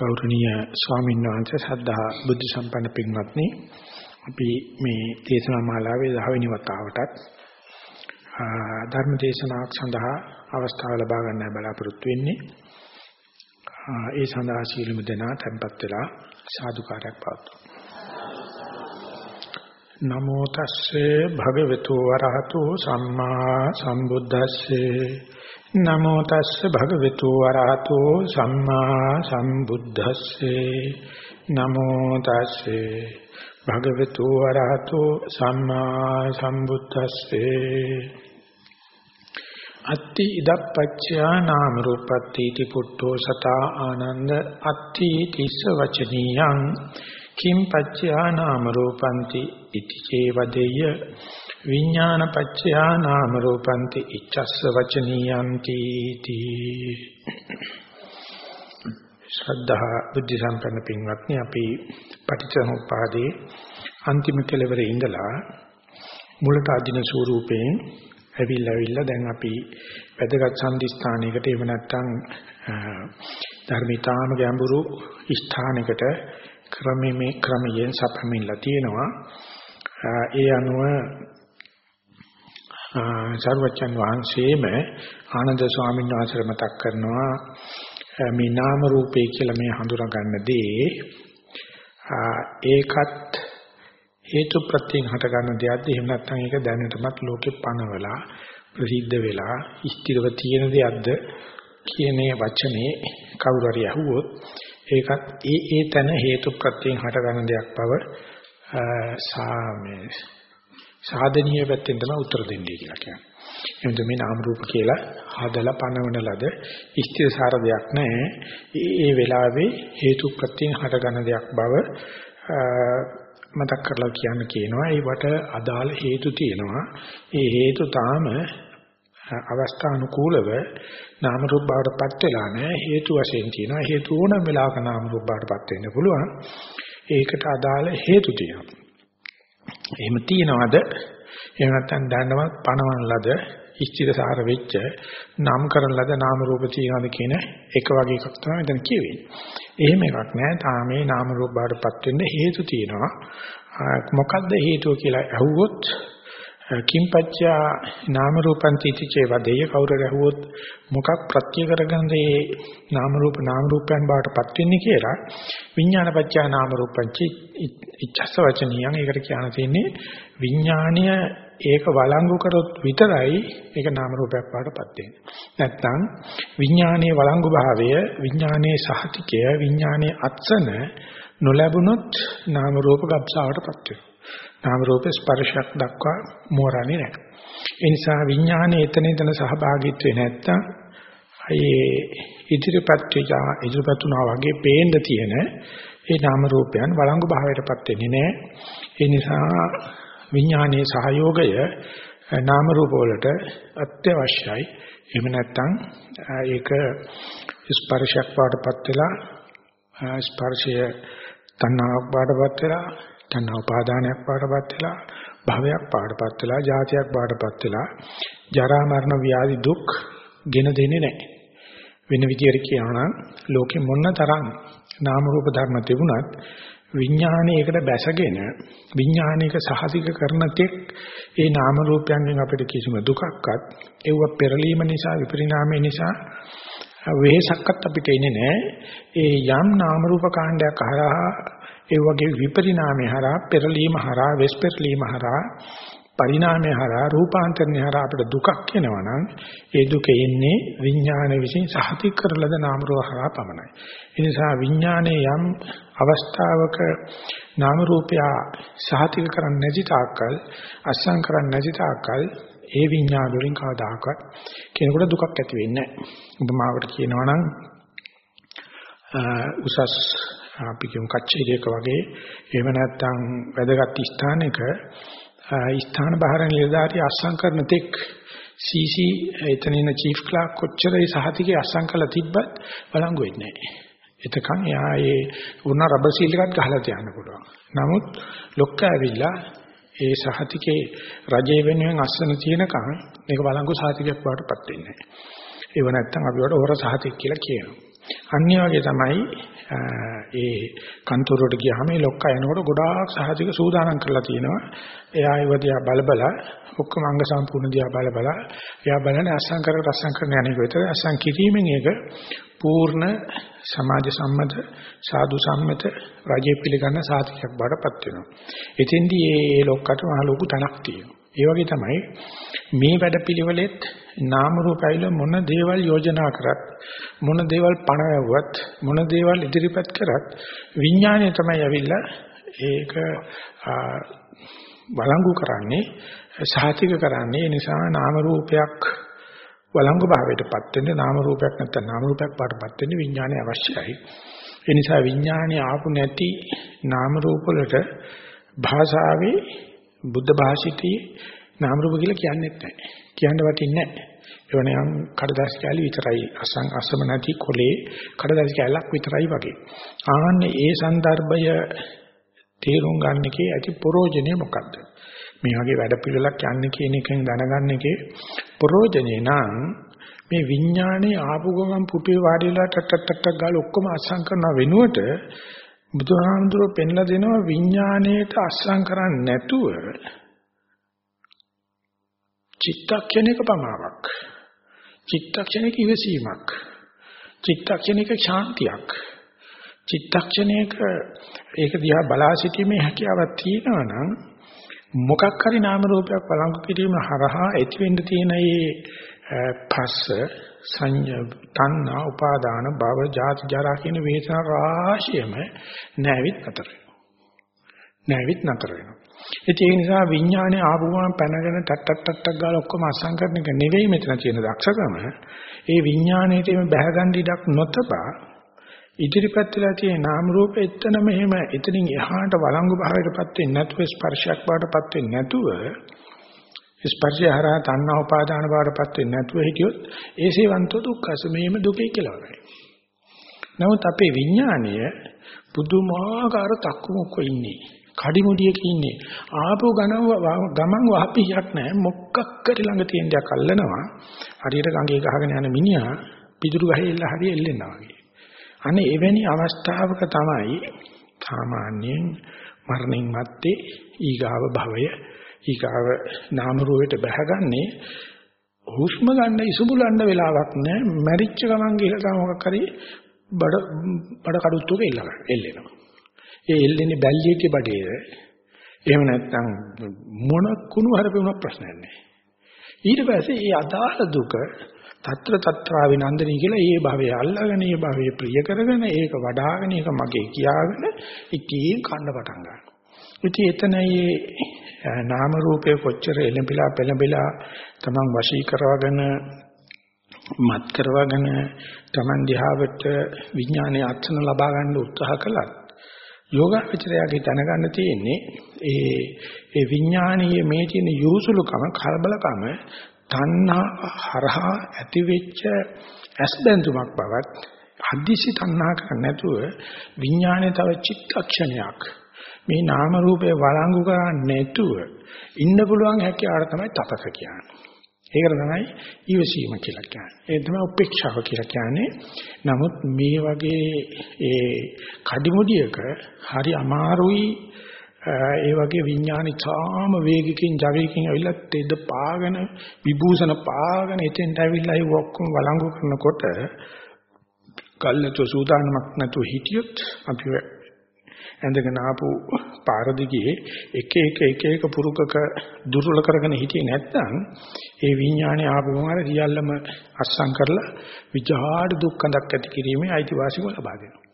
ගෞරවනීය ස්වාමීන් වහන්සේ සද්ධා බුද්ධ සම්පන්න පින්වත්නි අපි මේ දේශනා මාලාවේ 10 වෙනි වතාවටත් ධර්ම දේශනාවක් සඳහා අවස්ථාව ලබා ගන්න බලාපොරොත්තු වෙන්නේ. ඒ සඳහා සීලමු දෙනා tempත් වෙලා සාදුකාරයක් පවතුන නමෝ තස්සේ භගවතු වරහතු සම්මා සම්බුද්දස්සේ නමෝ තස්ස භගවතු වරහතෝ සම්මා සම්බුද්දස්සේ. නමෝ තස්සේ භගවතු වරහතෝ සම්මා සම්බුද්දස්සේ. අත්ති ඉදප්පච්චා නාම රූපත්ති ති පුට්ඨෝ සතා ආනන්ද අත්ති තිස්ස වචනියං. කිම් පච්චා නාම රූපಂತಿ ඉති චේවදෙය. විඥාන පච්චයා නාම රූපಂತಿ ඉච්ඡස්ස වචනීයන්ති තී ශ්‍රද්ධා බුද්ධ සම්පන්න පින්වත්නි අපි පටිච්චසමුප්පාදේ අන්තිම කෙලවරේ ඉඳලා මුලට අදින ස්වරූපයෙන් ඇවිල්ලා ඇවිල්ලා දැන් අපි වැදගත් සම්දිස්ථානයකට එහෙම නැත්නම් ධර්මිතාම ගැඹුරු ස්ථානයකට ක්‍රමයේ ක්‍රමයෙන් සපමින්ලා තියෙනවා. ඒ අනුව සර්වචන් වහන්සේම ආනන්ද ස්වාමීන් වහන්සේ මතක් කරනවා මේ නාම රූපේ කියලා මේ හඳුනා ගන්න දේ ඒකත් හේතු ප්‍රත්‍යයෙන් හට ගන්න දෙයක්ද? එහෙම නැත්නම් ඒක දැනටමත් ලෝකේ පනවලා ප්‍රසිද්ධ වෙලා ස්ථිරව තියෙන දෙයක්ද? කියන වචනේ කවුරු හරි අහුවොත් ඒකත් ඒ ඒ තන හේතු ප්‍රත්‍යයෙන් හට ගන්න දෙයක් බව සාමේ සාධනීය පැත්තෙන් තමයි උත්තර දෙන්නේ කියලා කියන්නේ. එහෙනම් මේ නාම රූප කියලා හදලා පනවන ලද ස්ථිරසාර දෙයක් නැහැ. ඒ ඒ වෙලාවේ හේතු ප්‍රත්‍යයෙන් හටගන්න දෙයක් බව මතක් කරලා කියන්න කියනවා. ඒවට අදාළ හේතු තියෙනවා. ඒ හේතු තාම අවස්ථානුකූලව නාම රූප බවටපත් වෙලා නැහැ. හේතු වශයෙන් තියෙනවා. හේතු ඕනම වෙලාවක නාම රූප බවටපත් වෙන්න පුළුවන්. ඒකට අදාළ හේතු තියෙනවා. එහෙම තියනවාද එහෙම නැත්නම් දැනනවත් පණවන ලද ස්ථිරසාර වෙච්ච නම් කරන ලද නාම රූප තියනවාද කියන එක වගේ එකක් තමයි මෙතන කියවෙන්නේ. එහෙම එකක් නෑ. තාම මේ නාම රූප බාටපත් වෙන්න හේතු තියෙනවා. මොකද්ද හේතුව කියලා අහුවොත් කිම්පච්චා නාම රූපං තීතිචේ වදේ කවුරු රැහුවොත් මොකක් ප්‍රත්‍ය කරගෙන මේ නාම රූප නාම රූපයන් බවටපත් වෙන්නේ කියලා විඥානපච්චා නාම රූපං ඉච්ඡස්ස වචනියන්. ඒකට කියන්න තියෙන්නේ විඥාණය ඒක වළංගු කරොත් විතරයි ඒක නාම රූපයක් බවටපත් වෙන්නේ. නැත්නම් විඥානයේ වළංගු භාවය විඥානයේ සහතිකය විඥානයේ අත්සන නොලැබුණොත් නාම රූප ගබ්සාවටපත් වෙනවා. නාම රූප ස්පර්ශයක් දක්වා මෝරන්නේ නැහැ. ඒ නිසා විඥානයේ එතන එතන සහභාගීත්වේ නැත්තම් ඒ ඉදිරිපත් වෙලා ඉදිරිපත් වුණා වගේ පේන්න තියෙන ඒ නාම රූපයන් වළංගු භාවයටපත් වෙන්නේ නැහැ. ඒ නිසා විඥානයේ සහයෝගය නාම රූප වලට අත්‍යවශ්‍යයි. එහෙම නැත්නම් ඒක ස්පර්ශයක් වඩපත් වෙලා ස්පර්ශය තණ්හාවක් වඩපත් වෙලා තණ්හා උපාදානයක් පාඩපත් වෙලා භවයක් පාඩපත් වෙලා ජාතියක් පාඩපත් වෙලා ජරා මරණ ව්‍යාධි දුක් ගෙන දෙන්නේ නැහැ. වෙන විදියට කියනවා ලෝකෙ මොන තරම් නාම රූප ධර්ම තිබුණත් විඥානයේකට බැසගෙන විඥානික සහතික කරන තෙක් ඒ නාම රූපයන්ගෙන් අපිට කිසිම දුකක්වත් ඒව පෙරලීම නිසා විපරිණාමය නිසා වෙහසක්වත් අපිට එන්නේ නැහැ. ඒ යම් නාම රූප කාණ්ඩයක් හරහා ඒ වගේ විපරිණාමය හරහා පෙරලීම හරහා වෙස් පෙරලීම හරහා පරිණාමය හරහා රූපාන්තරණය හරහා අපිට දුකක් එනවනම් ඒ දුක එන්නේ විඥාන විසින් සහතික කරලද නාම රූප හරහා පමණයි. ඒ නිසා විඥානයේ යම් අවස්ථාවක නාම රූපය සහතික කරන්නේ නැති තාක්කල් අස්සම් කරන්නේ නැති තාක්කල් ඒ විඥාන වලින් කවදාකවත් කෙනෙකුට දුකක් ඇති වෙන්නේ නැහැ. උපමාවට කියනවා නම් උසස් අපි කියමු කච්චේරියක වගේ එහෙම නැත්නම් වැදගත් ස්ථානයක ස්ථාන බාහිර නිලධාරී අස්සම් කරන තෙක් CC එතන ඉන්න චීෆ් ක්ලාක් කොච්චර ඒ සහතිකේ අස්සම් කළා තිබ්බත් බලංගු වෙන්නේ නැහැ. එතකන් එයා ඒ උණ රබර් සීල් එකක් ගහලා තියන්න පුළුවන්. නමුත් ලොක්ක ඇවිල්ලා ඒ සහතිකේ රජේ වෙනුවෙන් අස්සන තියෙනකන් මේක බලංගු සහතිකයක් බවටපත් වෙන්නේ නැහැ. ඒව නැත්තම් අපි වට හොර සහතික කියලා කියනවා. අනිත් වගේ තමයි ඒ කන්තරුවට ගියාම මේ ලොක්කා එනකොට ගොඩාක් සහතික සූදානම් කරලා තියෙනවා. එයා ඒව දිහා බල බල ඔක්කොම අංග සම්පූර්ණ දිහා බල බල එයා බලන්නේ අසං කර රසං කරන යන්නේ විතර අසං කිරීමෙන් ඒක පූර්ණ සමාජ සම්මත සාදු සම්මත රජය පිළිගන්න සාතිකයක් බාටපත් වෙනවා. එතෙන්දී මේ ලොක්කට මහ ලොකු තනක් තියෙනවා. ඒ වගේ තමයි මේ වැඩපිළිවෙලෙත් නාම රූප ඇවිල මොන දේවල් යෝජනා කරත් මොන දේවල් පණ වැවුවත් මොන දේවල් ඉදිරිපත් කරත් විඥානය තමයි ඇවිල්ලා ඒක වළංගු කරන්නේ සාහිතික කරන්නේ ඒ නිසා නාම රූපයක් වළංගු භාවයටපත් වෙන්න නාම රූපයක් නැත්නම් නාම රූපයක් පාටපත් වෙන්න විඥානය අවශ්‍යයි ඒ නිසා විඥානය ආපු නැති නාම රූප වලට භාෂාවේ බුද්ධ භාෂිතයේ නාම රූප කියලා කියන්නේත් නැහැ. කියන්න වටින්නේ නැහැ. ඒවනම් කඩදාසි කැලි විතරයි අසං අසම නැති කොලේ කඩදාසි කැලක් විතරයි වගේ. ආන්නේ ඒ સંદર્ભය තේරුම් ගන්න එකේ ඇති ප්‍රෝජනේ මොකද්ද? මේ වගේ වැඩ පිළිලක් යන්නේ කියන එකෙන් දැනගන්න එකේ ප්‍රෝජනේ නම් මේ විඥානේ ආපු ගමන් පුටි වාඩිලා ටට ටට ගාලා ඔක්කොම අසං කරන වෙනුවට බුදුහාමුදුරුවෝ පෙන්ලා දෙනවා විඥාණයට අස්සම් කරන්නේ නැතුව චිත්තක්ෂණයක පමාවක් චිත්තක්ෂණයක ඉවසීමක් චිත්තක්ෂණයක ශාන්තියක් චිත්තක්ෂණයක ඒක දිහා බලා සිටීමේ හැකියාවක් තියෙනවා නම් මොකක් හරි නාම රූපයක් බලංගු කිරීම හරහා ඇති වෙන්න තියෙන මේ පස්ස සංඥා තණ්හා උපාදාන භව ජාති ජරා කියන වේසන රාශියම නැවිත් නතර වෙනවා. නැවිත් නතර වෙනවා. ඒ නිසා විඥානේ ආපුවම පැනගෙන ටක් ටක් ටක් ටක් ගාලා ඔක්කොම අසංකරණ එක නෙවෙයි මෙතන තියෙන දක්ෂකම. ඒ විඥාණයටම බැහැගන්න ඉඩක් නොතබා ඉදිරිපත් වෙලා තියෙන නාම රූප එතනම එහෙම එතනින් එහාට වළංගු භාවයටපත් වෙන්නේ නැතුව ස්පර්ශයක් බවටපත් වෙන්නේ නැතුව ස්පර්ශය හරහා තණ්හා උපාදාන බවටපත් වෙන්නේ නැතුව හිටියොත් ඒසේවන්තෝ දුක්ඛස මේම දුකේ කියලා නමුත් අපේ විඥාණය පුදුමාකාර තක්කමුක්ක ඉන්නේ. කඩිමුඩියක ඉන්නේ. ආපෝ ගණන් ගමන් වහපියක් නැහැ. මොකක් කර ළඟ තියෙන දයක් අල්ලනවා. හරියට ගඟේ ගහගෙන යන මිනිහා පිදුරු ගහේ ඉල්ල හරිය එල්ලෙනවා වගේ. අනේ එවැනි අවස්ථාවක තමයි සාමාන්‍යයෙන් මරණින් මත්තේ ඊගාව භවය ඊගාව නාම රූපයට බහගන්නේ හුස්ම ගන්න ඉසුබුලන්න වෙලාවක් නැහැ මැරිච්ච ගමන් ගිහලා තම මොකක් හරි බඩ බඩ කඩුත්තුක එල්ලනවා එල්ලෙනවා ඒ එල්ලෙන්නේ බැල්ලියගේ බඩේද එහෙම නැත්නම් මොන කුණු හරපෙුණක් ප්‍රශ්නයක් නැහැ ඊට පස්සේ ඒ අදාළ දුක తත්‍ර తත්‍රා විනන්දනී කියලා ඒ භවය අල්ලාගෙන ඒ භවය ප්‍රිය කරගෙන ඒක වඩාගෙන ඒක මගේ කියාගෙන ඉතින් කන්න පටන් ගන්නවා. ඉතින් එතන මේ නාම රූපේ කොච්චර එළඹිලා පෙළඹිලා තමන් වශී කරවගෙන මත් කරවගෙන තමන් දිහාවට විඥානයේ අත්සන ලබා ගන්න උත්සාහ කළත් යෝගාචරයාගේ දැනගන්න තියෙන්නේ ඒ ඒ විඥානීය මේ තියෙන යොසුලුකම කලබලකම තණ්හා හරහා ඇතිවෙච්ච ඇස්බැඳුමක් බවත් හදිසි තණ්හා කරන්නේ නැතුව විඥානයේ තව චිත්තක්ෂණයක් මේ නාම රූපේ වළංගු කරන්නේ නැතුව ඉන්න පුළුවන් හැකියාවට තමයි තපස කියන්නේ. ඒකට තමයි ඊවසීම කියලා කියන්නේ. ඒ තමයි උපේක්ෂාව කියලා කියන්නේ. නමුත් මේ වගේ ඒ කඩිමුඩියක හරි අමාරුයි ඒ වගේ විඥානි තාම වේගකින් ජවයකින් ඇවිල්ලා තෙද පාගෙන විභූෂණ පාගෙන එතෙන්ට ඇවිල්ලා ඒ ඔක්කොම වළංගු කරනකොට කල්ලාතු සූදානමක් නැතුව හිටියොත් අපි ඇඳගෙන ආපු පාර දිගේ එක එක එක එක පුරුකක දුර්වල කරගෙන හිටියේ නැත්නම් ඒ විඥානේ ආපු ගමන් අර සියල්ලම අස්සම් කරලා විජාඩ දුක්ඛඳක් ඇති කිරීමේ අයිතිවාසිකම ලබා දෙනවා.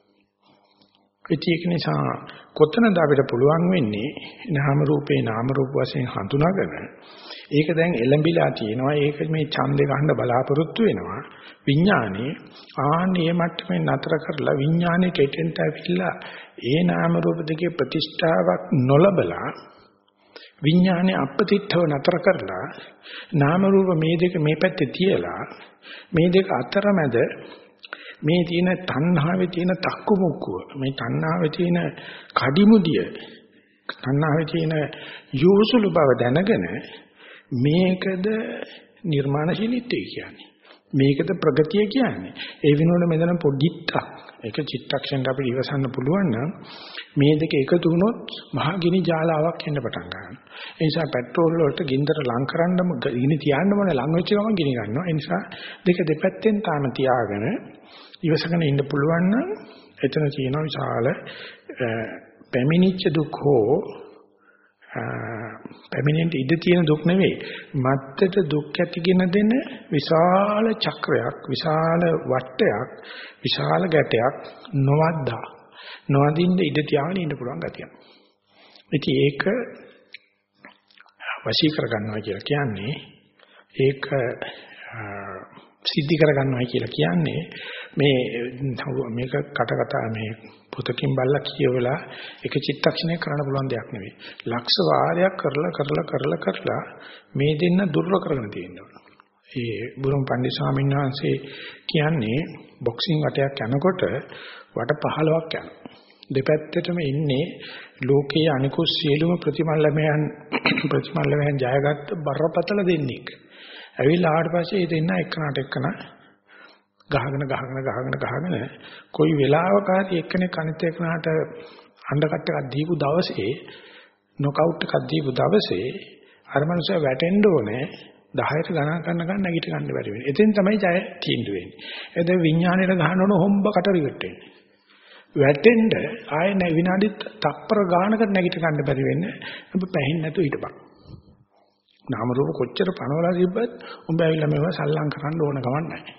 ඒක නිසා කොතනද අපිට පුළුවන් වෙන්නේ නාම රූපේ නාම රූප වශයෙන් හඳුනාගෙන ඒක දැන් එළඹිලා තියෙනවා. ඒක මේ ඡන්දේ ගන්න බලාපොරොත්තු වෙනවා. විඥානේ ආන්නේ මට්ටමේ නතර කරලා විඥානේ කෙටෙන්ට ඇවිල්ලා ඒ නාම රූප දෙකේ ප්‍රතිෂ්ඨාවක් නොලබලා විඥානේ අපතිත්ව නතර කරලා නාම රූප මේ දෙක මේ පැත්තේ තියලා මේ දෙක අතරමැද මේ තියෙන තණ්හාවේ තියෙන තක්කු මුක්කුව මේ තණ්හාවේ තියෙන කඩිමුඩිය තණ්හාවේ තියෙන යෝසුළු බව දැනගෙන මේකද නිර්මාණශීලීත්වය කියන්නේ මේකද ප්‍රගතිය කියන්නේ ඒ වෙනුවට මෙතන පොඩිත්තක් එක චිත්තක්ෂණයට අපිට ඉවසන්න පුළුවන් නම් මේ දෙක එකතු වුණොත් මහා ගිනි ජාලාවක් එන්න පටන් ගන්නවා. ඒ නිසා පෙට්‍රෝල් වලට ගින්දර ලං කරන්නම ගිනි තියන්නම ලං වෙච්ච ගමන් ගිනි ගන්නවා. ඒ නිසා දෙක දෙපැත්තෙන් තාම තියාගෙන ඉවසගෙන ඉන්න පුළුවන් නම් එතන තියෙන විශාල පැමිණිච්ච දුක් හෝ පැමිණෙන්න ඉඩ තියෙන දුක් නෙවෙයි මත්තට දුක් ඇතිගෙන දෙන විශාල චක්‍රයක් විශාල වටයක් විශාල ගැටයක් නොවද්දා නොවදින්න ඉඩ තියාගෙන ඉන්න පුළුවන් ගතියක්. ඉතින් ඒක වශී කර ගන්නවා කියලා කියන්නේ ඒක සිද්ධි කර ගන්නවා කියලා කියන්නේ මේ මේක කට කතා මේ පොතකින් බලලා කියවලා එක චිත්තක්ෂණයක් කරන්න පුළුවන් දෙයක් නෙවෙයි. ලක්ෂ වාරයක් කරලා කරලා කරලා කරලා මේ දෙන්න දුර්වල කරගෙන තියෙනවා. ඒ බුරුම් පණ්ඩිත ස්වාමීන් වහන්සේ කියන්නේ බොක්සිං වටයක් යනකොට වට 15ක් යනවා. දෙපැත්තටම ඉන්නේ ලෝකයේ අනිකුත් සියලුම ප්‍රතිමල්ලමයන් ප්‍රතිමල්ලමයන් ජයගත්ත බරපතල දෙන්නෙක්. ඇවිල්ලා ආවට පස්සේ ඒ දෙන්න එක්කනට එක්කන ගහගෙන ගහගෙන ගහගෙන ගහගෙන කොයි වෙලාවක හරි එක්කෙනෙක් අනිත් එක්කනට අඬකට එකක් දීපු දවසේ නොකවුට් එකක් දීපු දවසේ අර මනුස්සයා වැටෙන්න ඕනේ 10ට ගණන් කරන ගන්න නැගිට ගන්න බැරි වෙන්නේ. එතෙන් තමයි ජය තීන්දුව වෙන්නේ. එද විඥාණයට ගහන ඕන හොම්බකට රිවට් වෙන්නේ. වැටෙන්න ආයෙ නැ විනාඩි තප්පර ගානකට නැගිට ගන්න බැරි වෙන්නේ. ඔබ පැහින් නැතුව හිටපන්. නාම රූප කොච්චර පනවලා තිබ්බත් උඹ ඇවිල්ලා මේව සල්ලම් කරන්න ඕන ගමන් නැහැ.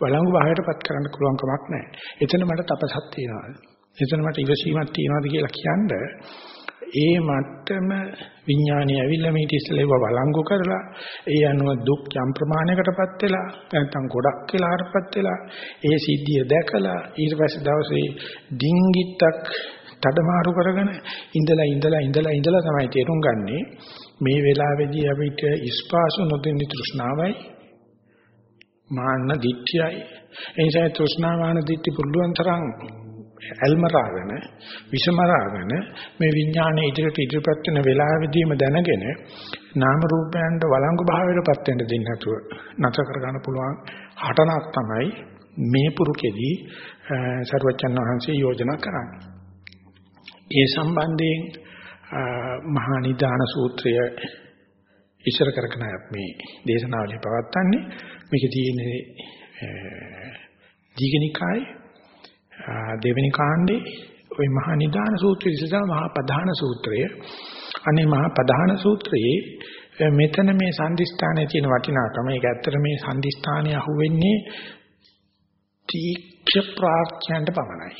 වළංගු භාවයටපත් කරන්න පුළුවන් කමක් නැහැ. එතන මට තපසක් තියෙනවා. එතන මට ඉවසීමක් තියෙනවාද කියලා කියන්නේ ඒ මට්ටම විඥානය ඇවිල්ලා මේ ඉතිස්සලා ඒව වළංගු කරලා ඒ අනුව දුක් යම් ප්‍රමාණයකටපත් වෙලා නැත්නම් ගොඩක් වෙලාටපත් වෙලා ඒ සිද්ධිය දැකලා ඊට පස්සේ දවසේ ඩිංගිත්තක් තඩමාරු කරගෙන ඉඳලා ඉඳලා ඉඳලා ඉඳලා තමයි තේරුම් ගන්නේ මේ වෙලාවේදී අපිට ඉස්පාසු නොදෙන්න තෘෂ්ණාවයි මාන්න දිට්ඨියයි එනිසා තෘෂ්ණාවාන දිට්ඨි පුළුවන් තරම් ඇල්මරාගෙන විෂමරාගෙන මේ විඥානයේ ඉදිරියට ඉදිරියපත් වෙන වෙලාවෙදීම දැනගෙන නාම රූපයන්ට වළංගු භාවයටපත් වෙන්න දෙන්නේ නැතුව නැතර කරගන්න පුළුවන් හටනක් තමයි මේ පුරුකෙදී සර්වචන් වහන්සේ යෝජනා කරන්නේ. ඒ සම්බන්ධයෙන් මහා නිදාන සූත්‍රය ඉස්සර කරගෙන මේ දේශනාවලිය පවත්වන්නේ මේක තියෙන්නේ දීගනිකායේ දෙවෙනි කාණ්ඩේ ওই මහා නිදාන සූත්‍රය ඉස්සලා මහා ප්‍රධාන සූත්‍රය. අනේ මහා ප්‍රධාන සූත්‍රයේ මෙතන මේ සම්දිස්ථානයේ තියෙන වටිනාකම ඒක ඇත්තට මේ සම්දිස්ථානය අහුවෙන්නේ තීක්ෂ ප්‍රාර්ථයන්ට පමණයි.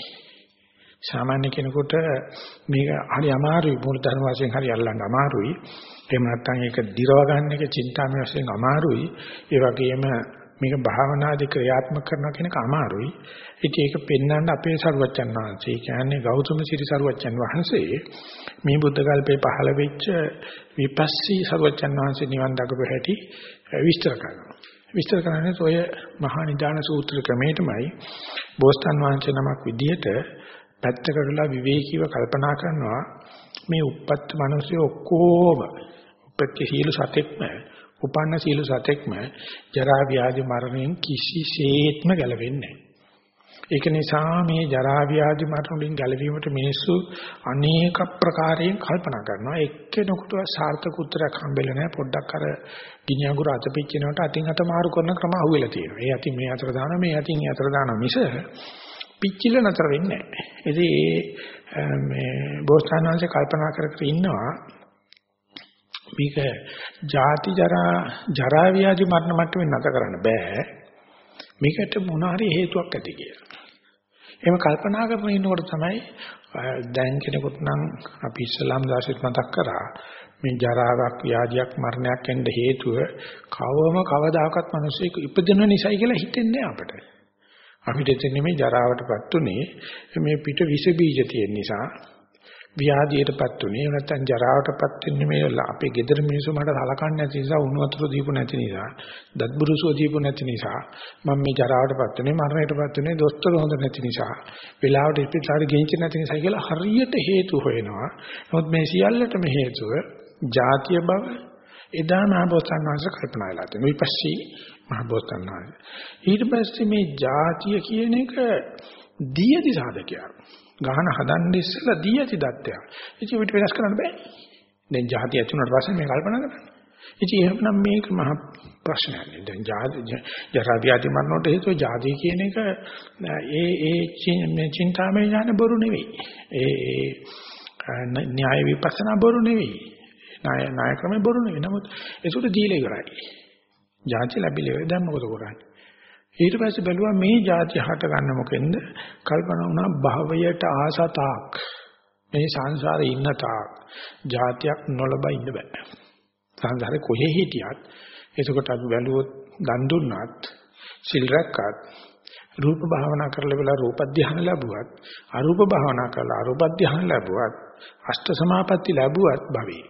සාමාන්‍ය කෙනෙකුට මේක හරි අමාරුයි මූල ධර්ම වශයෙන් හරි අල්ලන්න අමාරුයි. එහෙම නැත්නම් ඒක දිරව ගන්න එක චින්තාමය වශයෙන් අමාරුයි ඒ වගේම මේක භාවනාදී ක්‍රියාත්මක කරනවා කියන එක අමාරුයි. ඉතින් ඒක පෙන්වන්න අපේ සරුවච්චන් වහන්සේ කියන්නේ ගෞතම සිරි සරුවච්චන් වහන්සේ මේ බුද්ධ කල්පේ පහළ වෙච්ච විපස්සී සරුවච්චන් වහන්සේ නිවන් දකපු හැටි විස්තර කරනවා. විස්තර කරන්නේ ඔය මහා නිදාන සූත්‍ර ක්‍රමයටමයි බෝසත්න් වහන්සේ නමක් විදිහට පැත්තකටලා විවේකීව කල්පනා කරනවා මේ උප්පත්ති මිනිස්සු ඔක්කොම උපත්ති සීල සතෙක්ම උපන්න සීල සතෙක්ම ජරා ව්‍යාධි මරණයෙන් කිසිසේත්ම ගැලවෙන්නේ ඒක නිසා මේ ජරා ව්‍යාධි මරණ වලින් ගැලවීමට මිනිස්සු අනේක ප්‍රකාරයෙන් කල්පනා කරනවා එක්කෙනෙකුට සාර්ථක උත්තරයක් හම්බෙලා නැහැ පොඩ්ඩක් අර ගිනි අඟුර අත පිච්චෙනකොට අතින් අත මාරු කරන ක්‍රම අහුවෙලා තියෙනවා. ඒ අතින් මේ අතර දානවා මේ අතින් මේ අතර දානවා මිස පිච්චිල නතර වෙන්නේ නැහැ. ඉතින් මේ බෝසතාණන්සේ කල්පනා කර කර ඉන්නවා මේක ජාති ජරා ජරා ව්‍යාධි මරණ මට්ටමින් නැත කරන්න බෑ. මේකට මොන හරි හේතුවක් ඇති කියලා. එහෙම කල්පනා කරගෙන ඉන්නකොට තමයි දැන් කෙනෙකුට නම් අපි ඉස්ලාම් දාර්ශනික මතක් කරා මේ ජරාවක් ව්‍යාධියක් මරණයක් එන්න හේතුව කවම කවදාකවත් මිනිස්සෙක් ඉපදෙන නිසායි කියලා හිතෙන්නේ අපිට. අපිට එතන මේ ජරාවටපත් උනේ මේ පිට විස බීජ තියෙන නිසා ව්‍යාධියටපත් උනේ. නැත්නම් ජරාවටපත් වෙන්නේ මේ අපේ ගෙදර මිනිස්සු මට සලකන්නේ නැති නිසා උණු වතුර දීපු නැති නිසා දත් බුරුසෝ දීපු නැති නිසා මම මේ ජරාවටපත් උනේ මරණයටපත් උනේ දොස්තර හොඳ නැති නිසා වෙලාවට ඉස්පිරිතාලෙ ගෙනිච්ච නැති නිසා කියලා හරියට හේතු හොයනවා. නමුත් මේ සියල්ලටම හේතුව ජාතිය බව එදා මහබෝසත්න් වහන්සේ කල්පනා කළා තියෙනවා. විපස්සී මහබෝසත්න් වහන්සේ. ඊට පස්සේ මේ ජාතිය කියන එක දී ඇති සාධකයක්. ගහන හදන්න ඉස්සෙල්ලා දී ඇති දත්තයක්. ඉතින් පිට වෙනස් කරන්න බෑ. දැන් ජාති ඇති වුණාට පස්සේ මේ කල්පනා කරන්නේ. ඉතින් එහෙනම් මේක මහ ප්‍රශ්නයක් නේ. දැන් ජාති ජරා ව්‍යාධි මරණයට හේතුව ජාති කියන එක ඒ ඒ මේ චින්තාමය ඥාන බොරු නෙවෙයි. ඒ න්‍යාය විපස්සනා බොරු නෙවෙයි. ණය ණය ක්‍රමේ බොරු නෙවෙයි. නමුත් ඒකට දීලා ඉවරයි. ජාති ලැබිලා දැන් මොකද කරන්නේ? ඊට පස්සේ බැලුවා මේ જાති හට ගන්න මොකෙන්ද? කල්පනා වුණා භවයට ආසතාක්. මේ සංසාරේ ඉන්න තාක් જાතියක් නොලබ ඉන්න බෑ. සංසාරේ කොහේ හිටියත් එතකොට අපි බැලුවොත් දන් දුන්නත් සිල් රැක්කත් රූප භාවනා කරලා වෙලා රූප ධ්‍යාන ලැබුවත් අරූප භාවනා කරලා අරූප ධ්‍යාන ලැබුවත් අෂ්ට සමාපatti ලැබුවත් භවේ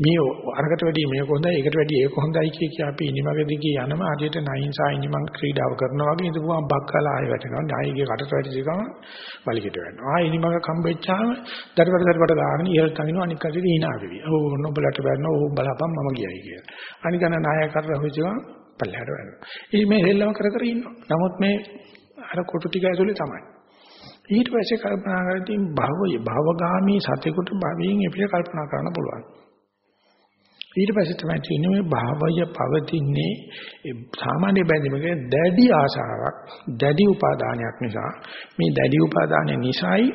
මේ අරකට වැඩිය මේක හොඳයි ඒකට වැඩිය ඒක හොඳයි කිය කිය අපි ඉනිමග දිගේ යනම ආදියට නයින්සා ඉනිමං ක්‍රීඩාව කරනවා වගේ ඉඳපුවාම බක්කලා ආයෙ වැටෙනවා. නායිගේ කටට වැටිච්ච ගමන් වලිකට වෙනවා ආයෙ ඉනිමග කම්බෙච්චාම දඩබඩ දඩබඩ දාගෙන ඉහළ තනිනවා අනික් කටියට hina වෙවි ඕ නොබලට බැලන ඕ බලපන් මම ගියයි කියලා. අනික අන නායක කරලා හොයචවා පල්ලහැට වෙනවා ඉතින් මේ හෙල්ලම කර කර ඉන්නවා. නමුත් මේ අර කොටු ටික ඇතුලේ තමයි. ඊට පස්සේ කල්පනා කරද්දී භවය භවගාමී සතෙකුට භවයෙන් එපිට කල්පනා කරන්න පුළුවන්. ඊට පස්සේ තමයි තියෙන්නේ මේ භාවය පවතින්නේ. සාමාන්‍ය බැඳීමක දැඩි ආශාවක් දැඩි උපාදානයක් නිසා. මේ දැඩි උපාදානය නිසායි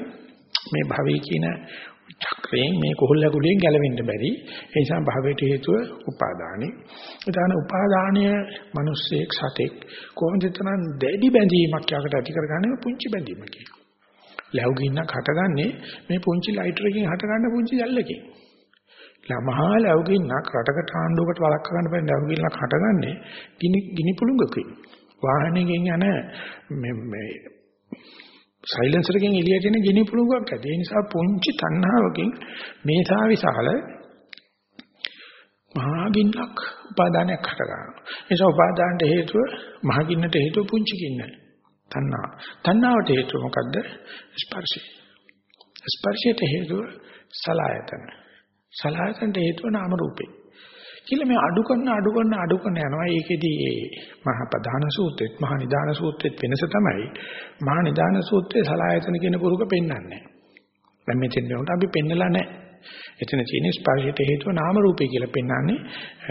මේ භවයේ කියන චක්‍රයෙන් මේ කොහොල්ල කුලියෙන් ගැලවෙන්න බැරි. ඒ නිසා භවයට හේතුව උපාදානෙ එතන උපාදානය මිනිස්සෙක් සතෙක් කොහොමද තරම් දැඩි බැඳීමක් යකට ඇති කරගන්නේ? පුංචි බැඳීමකින්. ලැබුගින්නක් හටගන්නේ මේ පුංචි ලයිටර් එකකින් හටගන්න පුංචි දැල්ලකින්. මහා ලැබුගින්නක් රටකට ආණ්ඩුවකට වළක්ව ගන්න බැරි ලැබුගින්නක් හටගන්නේ ගිනි ගිනි පුළඟකින්. වාහනයකින් යන මේ මේ සයිලන්සර් එකෙන් එළියට එන ගිනි පුළඟක් ඇති. ඒ නිසා පුංචි තණ්හාවකින් මේසා විශාල මහා ගින්නක් උපාදානයක් හට ගන්නවා. ඒ නිසා උපාදානට හේතුව මහා ගින්නට හේතුව පුංචි ගින්න. තණ්හා. තණ්හාවට හේතුව මොකද්ද? ස්පර්ශය. ස්පර්ශයට හේතුව සලායතන. සලආයතනට හේතුව නාම රූපේ. කියලා මේ අඩු කරන අඩු කරන අඩු කරන යනවා. ඒකෙදී මේ මහා ප්‍රධාන සූත්‍රෙත් මහා නිදාන සූත්‍රෙත් වෙනස තමයි මහා නිදාන සූත්‍රයේ සලආයතන කියන පුරුක පෙන්වන්නේ. දැන් මෙතෙන් වුණත් අපි පෙන්නලා නැහැ. එතන තියෙන ස්පර්ශයට හේතුව නාම රූපේ කියලා පෙන්වන්නේ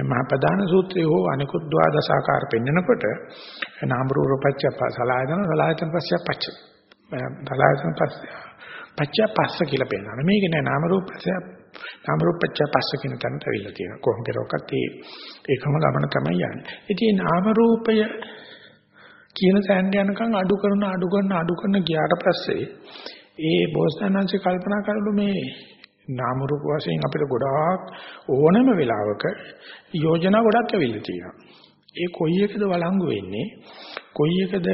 මහා ප්‍රධාන සූත්‍රයේ හෝ අනිකුත් ද්වාදශාකාර පෙන්නකොට නාම රූපපච්ච සලආයතන සලආයතන පස්ස පච්ච සලආයතන පස්ස පච්ච පස්ස කියලා පෙන්වන්නේ. මේක නෑ නාම රූපපස්ස නාම රූපච්ඡ පස්ස කියන තැනට අවිල්ලා තියෙනවා. කොහොම කරොක්කත් ඒ ඒකම ගමන තමයි යන්නේ. ඉතින් නාම රූපය කියන තැනට යනකම් අඩු කරන අඩු කරන අඩු කරන ගියාට පස්සේ ඒ බෝසතාණන්සේ කල්පනා කරලු මේ නාම රූප වශයෙන් අපිට ගොඩාක් ඕනම වෙලාවක යෝජනා ගොඩක් ඇවිල්ලා තියෙනවා. ඒ කොයි එකද වළංගු වෙන්නේ? කොයි එකද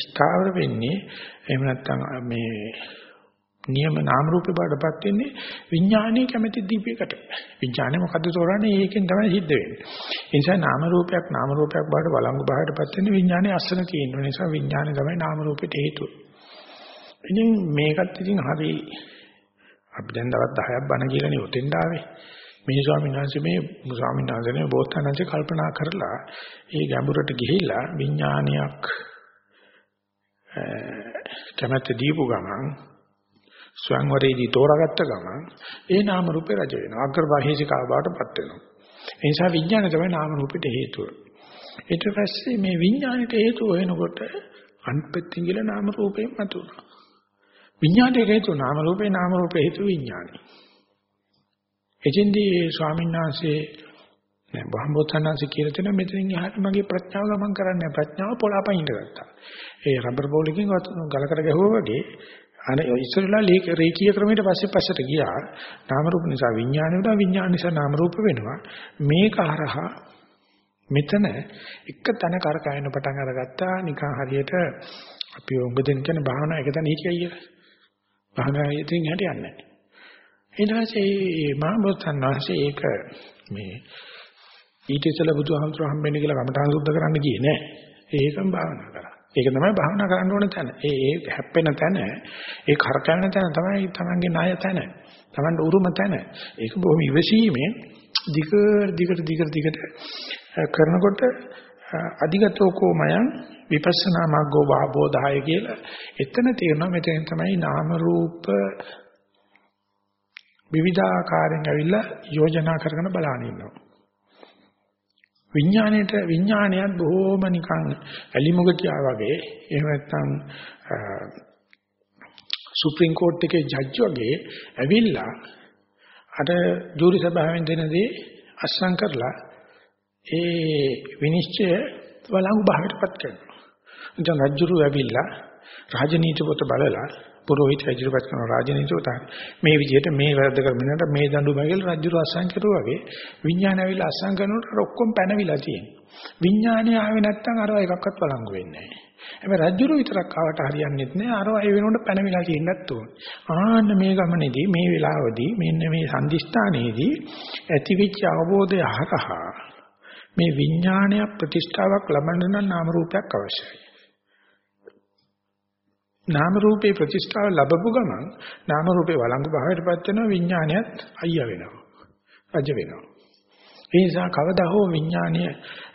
ස්ථාවර වෙන්නේ? එහෙම නැත්නම් මේ නියම නාම රූපේ බාටපත් වෙන්නේ විඥානයේ කැමැති දීපයකට. විඥානය මොකද්ද තෝරන්නේ? ඒකෙන් තමයි සිද්ධ වෙන්නේ. ඒ නිසා නාම රූපයක් නාම රූපයක් බාට වළංගු බාටපත් වෙන්නේ විඥානයේ අස්සන තියෙන නිසා විඥානය තමයි නාම රූපෙට හේතුව. ඉතින් මේකත් ඉතින් හරි අපි දැන් දවස් 10ක් බණ කියලානේ උතෙන් ආවේ. මේ ස්වාමීන් වහන්සේ මේ ස්වාමීන් වහන්සේ බෝසතාණන්සේ කල්පනා කරලා ඒ ගැඹුරට ගිහිල්ලා විඥානයක් කැමැත්ත දීපු ගමන් ස්වයංවරයේදී තෝරාගත්ත ගමන් ඒ නාම රූපේ රජ වෙනවා. අග්‍රවාහීසිකාව බවටපත් වෙනවා. ඒ නිසා විඥානය තමයි නාම රූපෙට හේතුව. ඊට පස්සේ මේ විඥානෙට හේතුව වෙනකොට අන්පෙත්තින් කියලා නාම රූපේ මතුවෙනවා. විඥානයේ හේතුව නාම රූපේ නාම රූපේ හේතුව විඥානයි. එචින්දී ස්වාමීන් වහන්සේ නෑ බහම්බෝතනන්සේ කියලා තියෙන මෙතනින් එහාට මගේ ප්‍රඥාව ගමන් කරන්නේ ප්‍රඥාව පොළාපයින්ද ගත්තා. ඒ රබර් බෝලකින් ගලකට ගැහුවා වගේ අනේ ඉස්සරලා රේඛීය ක්‍රමයට පස්සේ පස්සට ගියා. නාම රූප නිසා විඥානය වෙනවා විඥාන නිසා නාම රූප වෙනවා. මේක හරහා මෙතන එක තැන කරකැවෙන පටන් අරගත්තා නිකන් හරියට අපි උඹ දෙන්න කියන භාවනාව එක තැන හිටියයි කියලා. භාවනාවේ ඉතින් හැටියන්නේ නැහැ. ඊට පස්සේ මහබෝසත්න් වහන්සේ ඒක මේ ඊට ඉස්සෙල්ලා බුදුහාමුදුරුවෝ හම්බෙන්න කියලා කමඨාන් සුද්ධ කරන්න ගියේ නෑ. ඒකම භාවනා කරා. ඒක තමයි භාවනා කරන්න ඕන තැන. ඒ ඒ හැප්පෙන තැන, ඒ කරකැවෙන තැන තමයි තමන්ගේ ණය තැන. තමන්ට උරුම තැන. ඒක බොහොම ඉවසීමෙන් දිගට දිගට දිගට දිගට කරනකොට අධිගතෝ මයං විපස්සනා මග්ගෝ වාබෝධාය කියලා එතන තේරෙනවා මෙතෙන් තමයි නාම රූප විවිධාකාරයෙන් ඇවිල්ලා යෝජනා කරගෙන බලන ඉන්නවා විඥාණයට විඥාණයත් බොහෝම නිකන් ඇලිමුගටියා වගේ එහෙම නැත්නම් සුප්‍රීම කෝර්ට් එකේ ජජ් වගේ ඇවිල්ලා අර ජූරි සභාවෙන් දෙන දේ අස්සම් කරලා ඒ විනිශ්චය වළංගු භාවයටපත් කරනවා. දැන් රජුරු ඇවිල්ලා රාජනීති පොත බලලා පුරোহিত ඉදිරිපත් කරන රාජනීති පොත මේ විදිහට මේ වැරද්ද කරමිනට මේ දඬු බගල රජුරු අස්සම් කරුවා වගේ විඥානය ඇවිල්ලා අස්සම් කරනකොට අර ඔක්කොම පැනවිලා තියෙනවා. විඥානය ආවේ නැත්නම් අරව එකක්වත් වළංගු වෙන්නේ නැහැ. හැබැයි රජුරු විතරක් ආවට හරියන්නේ නැහැ. අරව ඒ වෙනකොට පැනවිලා තියෙන්නත් ඕනේ. ආන්න මේ ගමනේදී මේ වෙලාවේදී මෙන්න මේ සම්දිස්ථානයේදී ඇතිවිච්ච අවබෝධය හරහා මේ විඥානය ප්‍රතිෂ්ඨාවක් ලබන්න නම් නාම රූපයක් අවශ්‍යයි. නාම රූපේ ප්‍රතිෂ්ඨාව ලැබපු ගමන් නාම රූපේ වළංගු භාවයටපත් වෙනවා විඥානයත් අයියා වෙනවා. රජ වෙනවා. ඒ නිසා කවදා හෝ විඥානය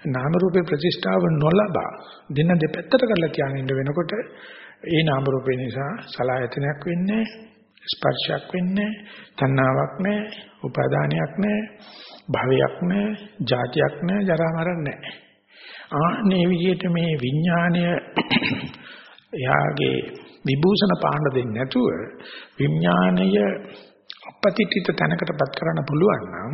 නාම රූපේ ප්‍රතිෂ්ඨාව නොලබා දින දෙපැත්තට කරලා තියාගෙන වෙනකොට ඒ නාම රූපේ නිසා සලායතනයක් වෙන්නේ ස්පර්ශයක් වෙන්නේ තණ්හාවක් නැහැ උපාදානයක් නැහැ භවයක් නැහැ ජාතියක් නැහැ ජරා මරණ නැහැ ආන්නේ විදිහට මේ විඥාණය එයාගේ විභූෂණ පාණ්ඩ දෙන්නේ නැතුව විඥාණය අපතිතිත තැනකටපත් කරන්න පුළුවන් නම්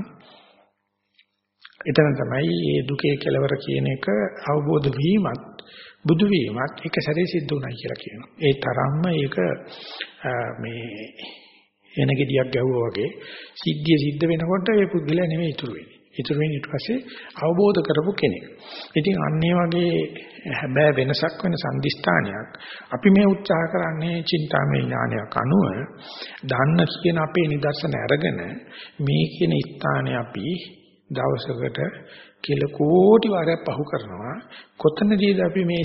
එතන තමයි මේ දුකේ කෙලවර කියන එක අවබෝධ වීමත් බුදු වීමත් එක සැරේ සිද්ධ වුණා කියලා කියනවා. ඒ තරම්ම ඒක මේ එන ගෙඩියක් ගැහුවා වගේ සිද්ධිය සිද්ධ වෙනකොට ඒ පුද්ගලයා නෙමෙයි ඉතුරු වෙන්නේ. ඉතුරු වෙන්නේ ඊට පස්සේ අවබෝධ කරපු කෙනෙක්. ඉතින් අන්නේ වගේ හැබෑ වෙනසක් වෙන සම්දිස්ථානයක් අපි මේ උත්සාහ කරන්නේ චින්තාමය ඥානයක් අනුව දන්න කියන අපේ නිදර්ශන අරගෙන මේ කියන ස්ථානේ අපි දවසකට කෙල කෝටි වාරයක් පහු කරනවා. කොතනදීද අපි මේ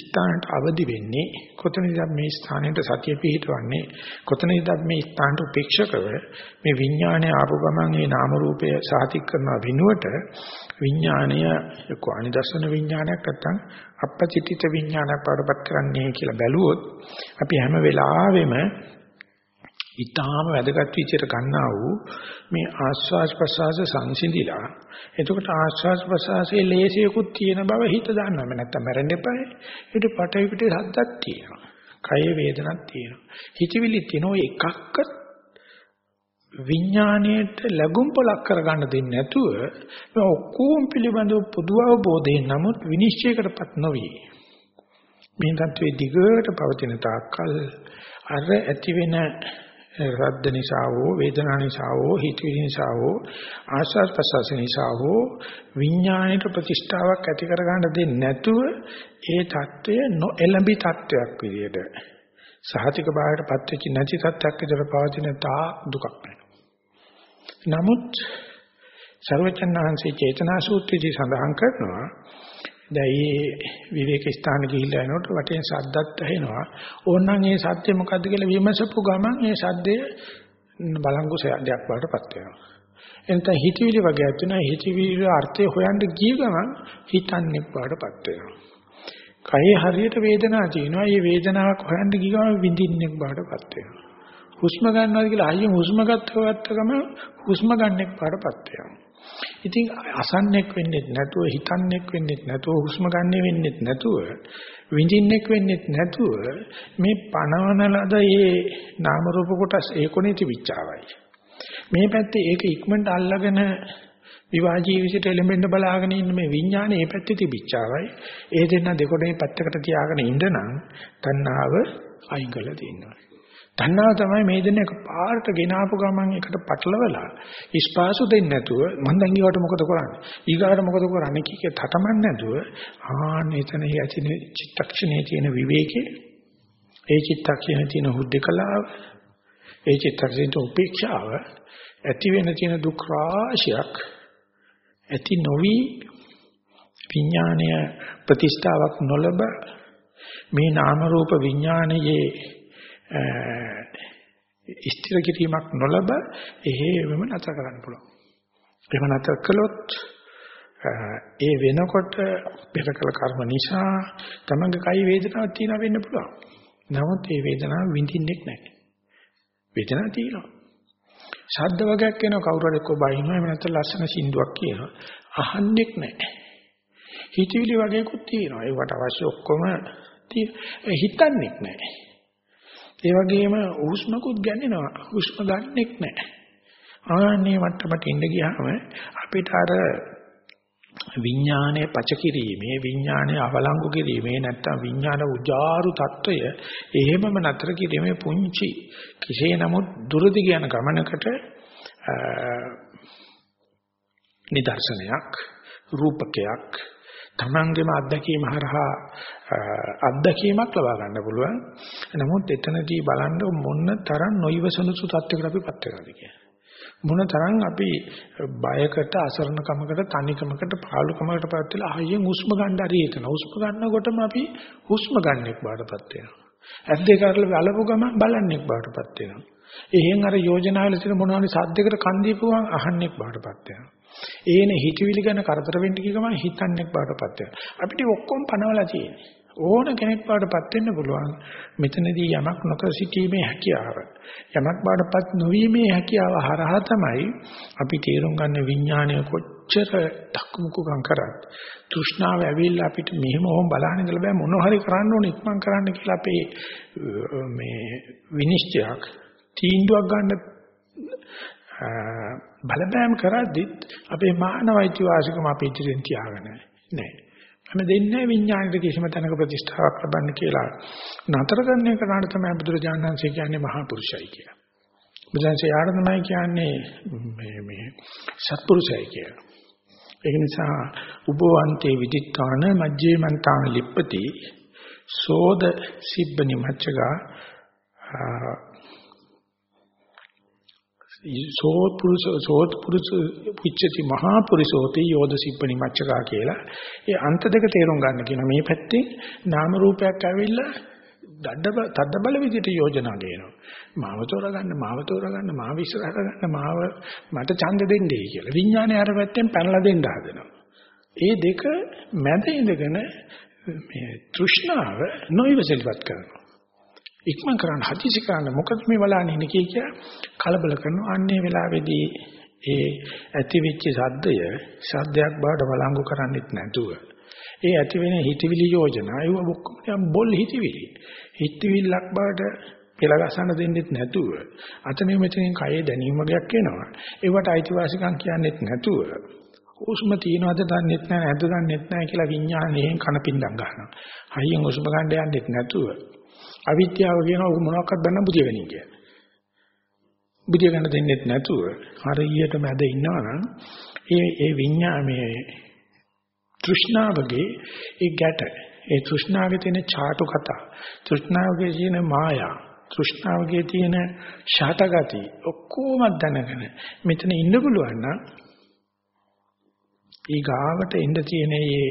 ස්ථානට අවදි වෙන්නේ? කොතනදීද මේ ස්ථානයට සතිය පිහිටවන්නේ? කොතනදීද මේ ස්ථානට උපේක්ෂකව මේ විඥානය ආපු ගමන් මේ නාම රූපය සාතික් කරන විනුවට විඥානය එක්ක අනිදර්ශන විඥානයක් නැත්තම් අපපචිතිත විඥානයක් පාඩපත් කරන්නේ කියලා බැලුවොත් අපි හැම වෙලාවෙම ඊටාම වැදගත් විදියට ගන්නා වූ මේ ආස්වාස් ප්‍රසආස සංසිඳිලා එතකොට ආස්වාස් ප්‍රසආසයේ ලේසියකුත් තියෙන බව හිත දන්නවා. නැත්තම් මැරෙන්න එපායි. ඊට පටවි පිටේ හද්දක් තියෙනවා. කය වේදනක් තියෙනවා. හිතවිලි තියෙනවා එකක්වත් විඥාණයට ලැබුම් පොලක් කරගන්න දෙන්නේ නැතුව මේ ඔක්කොම පිළිබඳව පොදු අවබෝධයෙන් නමුත් විනිශ්චයකටපත් නොවේ. මේ தત્ත්වයේ දිගට පවතින තාක්කල් අර ඇති වෙන රද්ද නිසා හෝ වේදනා නිසා හෝ හිතවිලි නිසා හෝ ආශාස ප්‍රසස නිසා හෝ විඥාණයට ප්‍රතිෂ්ඨාවක් ඇති කරගන්න දෙන්නේ නැතුව ඒ தত্ত্বය නොඑළඹි தত্ত্বයක් විදියට සහතික භාවයට පත්වෙච්ච නැති தত্ত্বයක් විදියට පවතින තා දුකක් නමුත් සර්වචන් වහන්සේ චේතනා සූත්‍රයේදී සඳහන් කරනවා දැන් මේ විවේක ස්ථාන ගිහිල්ලා එනකොට වටේ සද්දත් ඇහෙනවා. ඕනනම් මේ සද්දේ මොකද්ද කියලා විමසපු ගමන් මේ සද්දේ බලංගු සයඩයක් වඩටපත් වෙනවා. එතන හිතවිලි වගේ ඇතුණා හිතවිලි අර්ථය හොයන්න ගිය ගමන් හිතන්නේ වඩටපත් වෙනවා. කයේ හරියට වේදනාවක් තියෙනවා. මේ වේදනාවක් හොයන්න ගිය ගමන් විඳින්නෙක් වඩටපත් වෙනවා. හුස්ම ගන්නවාද කියලා අයියෙන් හුස්ම ගත්තවත් ගමන් හුස්ම ගන්නෙක් වඩටපත් වෙනවා. ඉතින් අසන්නෙක් වෙන්නෙත් නැතුව හිතන්නෙක් වෙන්නෙත් නැතුව හුස්ම ගන්නෙ වෙන්නෙත් නැතුව විඳින්නෙක් වෙන්නෙත් නැතුව මේ පනවන ලද ඒ නාම රූප කොටස් ඒකොනේ තිබිච්චාවයි. මේ පැත්තේ ඒක ඉක්මනට අල්ලගෙන විවාහ ජීවිතයට එළඹෙන්න බලාගෙන ඉන්න මේ විඥානේ මේ පැත්තේ තිබිච්චාවයි. ඒ දෙන්න දෙකොඩේ පැත්තකට තියාගෙන ඉඳනනම් තණ්හාව අයින් කරලා තියෙනවා. තණ්හාව තමයි මේ දෙන එක පාරට ගෙනාපු ගමන් එකට පටලවලා ඉස්පාසු දෙන්නේ නැතුව මං දැන් ඊවට මොකද කරන්නේ? ඊගාට මොකද කරන්නේ? කීකේ තටමන් නැතුව ආන්න එතන ඇතින චිත්තක්ෂණයේ තියෙන විවේකේ. ඒ චිත්තක්ෂණයේ තියෙන හුද්දකලාව ඒ චිත්තක්ෂණයේ උපේක්ෂාව ඇති වෙන තියෙන දුක් රාශියක් ඇති නොවි විඥානය ප්‍රතිස්ථාවක් නොලබ මේ නාම රූප විඥානයේ ස්ථිර කිරීමක් නොලබ එහෙමම නැතර කරන්න පුළුවන්. එහෙම නැතර කළොත් ඒ වෙනකොට පෙර කළ කර්ම නිසා තමන්ගේ කයි වේදනාවක් තියෙනවා වෙන්න පුළුවන්. නමුත් ඒ වේදනාව විඳින්නෙක් නැහැ. වේදනාවක් තියෙනවා. ශබ්ද වගේක් එනවා කවුරු හරි එක්ක බයිනවා එහෙම නැත්නම් ලස්සන සින්දුවක් කියනවා. අහන්නෙක් නැහැ. හිතවිලි වගේකුත් තියෙනවා. ඒවට අවශ්‍ය ඔක්කොම හිතන්නෙක් නැහැ. ඒ වගේම හුස්මකුත් ගන්නෙනවා. හුස්ම ගන්නෙක් නැහැ. ආන්නේ මට්ටමට ඉඳ ගියාම අපිට අර විඥානයේ පච කිරීමේ විඥානයේ අවලංගු කිරීමේ නැත්තම් විඥාන උජාරු తত্ত্বය එහෙමම නතර කිරීමේ පුංචි කෙසේ නමුත් දුරදි යන ගමනකට නිදර්ශනයක් රූපකයක් තමන්ගේම අත්දැකීම හරහා අත්දැකීමක් ලබා ගන්න පුළුවන්. නමුත් එතනදී බලන්න මොන තරම් නොයවසනුසු තත්යකට අපිපත් වෙනවද කියන්නේ. මොන තරම් අපි බයකට අසරණකමකට තනිකමකට පාළුකමකට පත් වෙලා ආයෙත් හුස්ම ගන්න හරි හිතන. හුස්ම ගන්නකොටම අපි හුස්ම ගන්නෙක් බාටපත් වෙනවා. ඇස් දෙක අරලා බලපු ගමන් බලන්නෙක් බාටපත් වෙනවා. එහෙන් අර යෝජනාවල තියෙන මොනවාරි සද්දයකට කන් දීපුවම අහන්නෙක් බාටපත් වෙනවා. ඒන හිතවිලි ගැන කරදර වෙන්න කිය ගමන් හිතන්නෙක් බාටපත් වෙනවා. අපිට ඔක්කොම පනවලා තියෙන්නේ. ඕන කෙනෙක් බාටපත් වෙන්න පුළුවන්. මෙතනදී යමක් නොකර සිටීමේ හැකියාව. යමක් බාටපත් නොවීමේ හැකියාව හරහා තමයි අපි තේරුම් ගන්න විඥානය කොච්චර දක්මුකුකම් කරත් තෘෂ්ණාව ඇවිල්ලා අපිට මෙහෙම ඕම් බලන්න ඉඳලා බෑ මොනවා හරි කරන්න ඕනේ ඉක්මන් කරන්න කියලා අපේ මේ විනිශ්චයක් තීන්දුවක් ගන්න බලපෑම් කරද්දිත් අපේ මානවයිති වාසිකම අපේ ඉදිරියෙන් තියාගෙන නැහැ. හැම දෙන්නේ විඥාණයට කිසිම තැනක ප්‍රතිෂ්ඨාවක් ලබන්න කියලා නතර කරන එක නාට තමයි බුදුරජාණන් වහන්සේ කියන්නේ මහා පුරුෂයයි කියලා. බුදුන්සේ යාර තමයි කියන්නේ මේ මේ සත්පුරුෂයයි කියලා. ඒක නිසා උපවන්තේ විදිත්තාන මජ්ජේ මන්තාන ලිප්පති සෝද සිබ්බනි මච්චගා සෝත් පුරුෂ සෝත් පුරුෂ පුච්චති මහා පුරිසෝති යෝධ සිප්පනි මච්චකා කියලා. ඒ අන්ත දෙක තේරුම් ගන්න කියන මේ පැත්තේ නාම රූපයක් ඇවිල්ලා දඩ තද්ද බල විදිහට යෝජනා දෙනවා. මාව තෝරගන්න, මාව තෝරගන්න, මාව ඉස්සරහට ගන්න, මාව මට ඡන්ද දෙන්නයි කියලා. විඥානය අර පැත්තෙන් පැනලා දෙන්න හදනවා. ඒ දෙක මැද ඉඳගෙන මේ තෘෂ්ණාව නොයවසල්පත් කරනවා. ඉක්මන් කරන්න හදිසි කරන්න. මොකද මේ බලන්නේ ඉන්නේ කිය කලබල කරනවා. අන්නේ වෙලාවේදී ඒ ඇතිවිච්ච සද්දය සද්දයක් බවට බලංගු කරන්නෙත් නැතුව. ඒ ඇති වෙන හිතවිලි යෝජනා ඒව ඔක්කොම බොල් හිතවිලි. හිතවිල්ලක් බවට පෙළගසන්න දෙන්නෙත් නැතුව අතනේ මෙතනින් කයේ දැනීම වගේක් එනවා. ඒවට අයිතිවාසිකම් කියන්නෙත් නැතුව හුස්ම තියනවද දන්නෙත් නැහැ නැද්ද දන්නෙත් නැහැ කියලා විඤ්ඤාණයෙන් කනපින්දම් ගන්නවා. හයියෙන් හුස්ම ගන්න යන්නෙත් නැතුව අවිද්‍යාව කියන ඔක මොනවක්වත් බන්න බුදිය ගනින් කියන්නේ. බුදිය ගන්න දෙන්නෙත් නැතුව හරියට මැද ඉන්නවනම් ඒ ඒ විඤ්ඤාමයේ තෘෂ්ණාවගේ ඒ ගැට ඒ තෘෂ්ණාවේ තියෙන ചാටු කතා තෘෂ්ණාවගේ තියෙන මායා තෘෂ්ණාවගේ තියෙන ෂාටගති ඔක්කොම දැනගෙන මෙතන ඉන්න පුළුවන් නම් ඊගාවට එන්න තියෙන මේ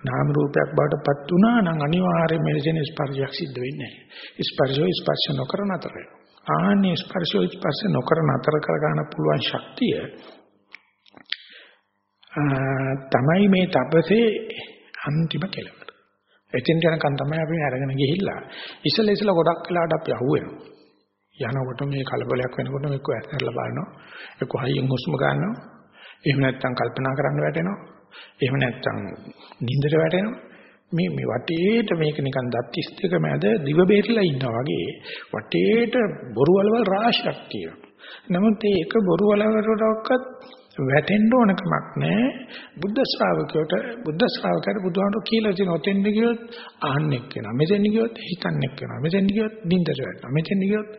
නාම රූපයක් බවට පත් වුණා නම් අනිවාර්යයෙන්ම මෙලෙසින් ස්පර්ශයක් සිද්ධ වෙන්නේ නැහැ. ස්පර්ශෝ ස්පර්ශ නොකර නතර ආන්නේ ස්පර්ශෝ ස්පර්ශ නොකර නතර කර ගන්න පුළුවන් ශක්තිය තමයි මේ තපසේ අන්තිම කෙලවර. එතින් යනකම් තමයි අපි අරගෙන ගිහිල්ලා ඉසල ඉසල ගොඩක් වෙලාවට අපි අහුවෙනවා. යනකොට මේ කලබලයක් වෙනකොට මේක ඇස්සරලා බලනවා. ඒක හයියෙන් හුස්ම ගන්නවා. එහෙම නැත්නම් කල්පනා කරන්න වැටෙනවා. එහෙම නැත්නම් නින්දට වැටෙනවා. මේ මේ වටේට මේක නිකන් දත් 32 මැද දිව බේරිලා ඉන්නා වගේ වටේට බොරු වලවල් රාශියක් තියෙනවා. නමුත් ඒක බොරු වලවලටවත් වැටෙන්න ඕන කමක් නැහැ. බුද්ධ ශ්‍රාවකයට බුද්ධ ශ්‍රාවකයට බුදුහාමුදුරු කියලා තියෙන ඔතෙන් ගියොත් අහන්නෙක් වෙනවා. මෙතෙන් ගියොත් හිතන්නෙක් වෙනවා. මෙතෙන් ගියොත් නින්දට වැටෙනවා. මෙතෙන් ගියොත්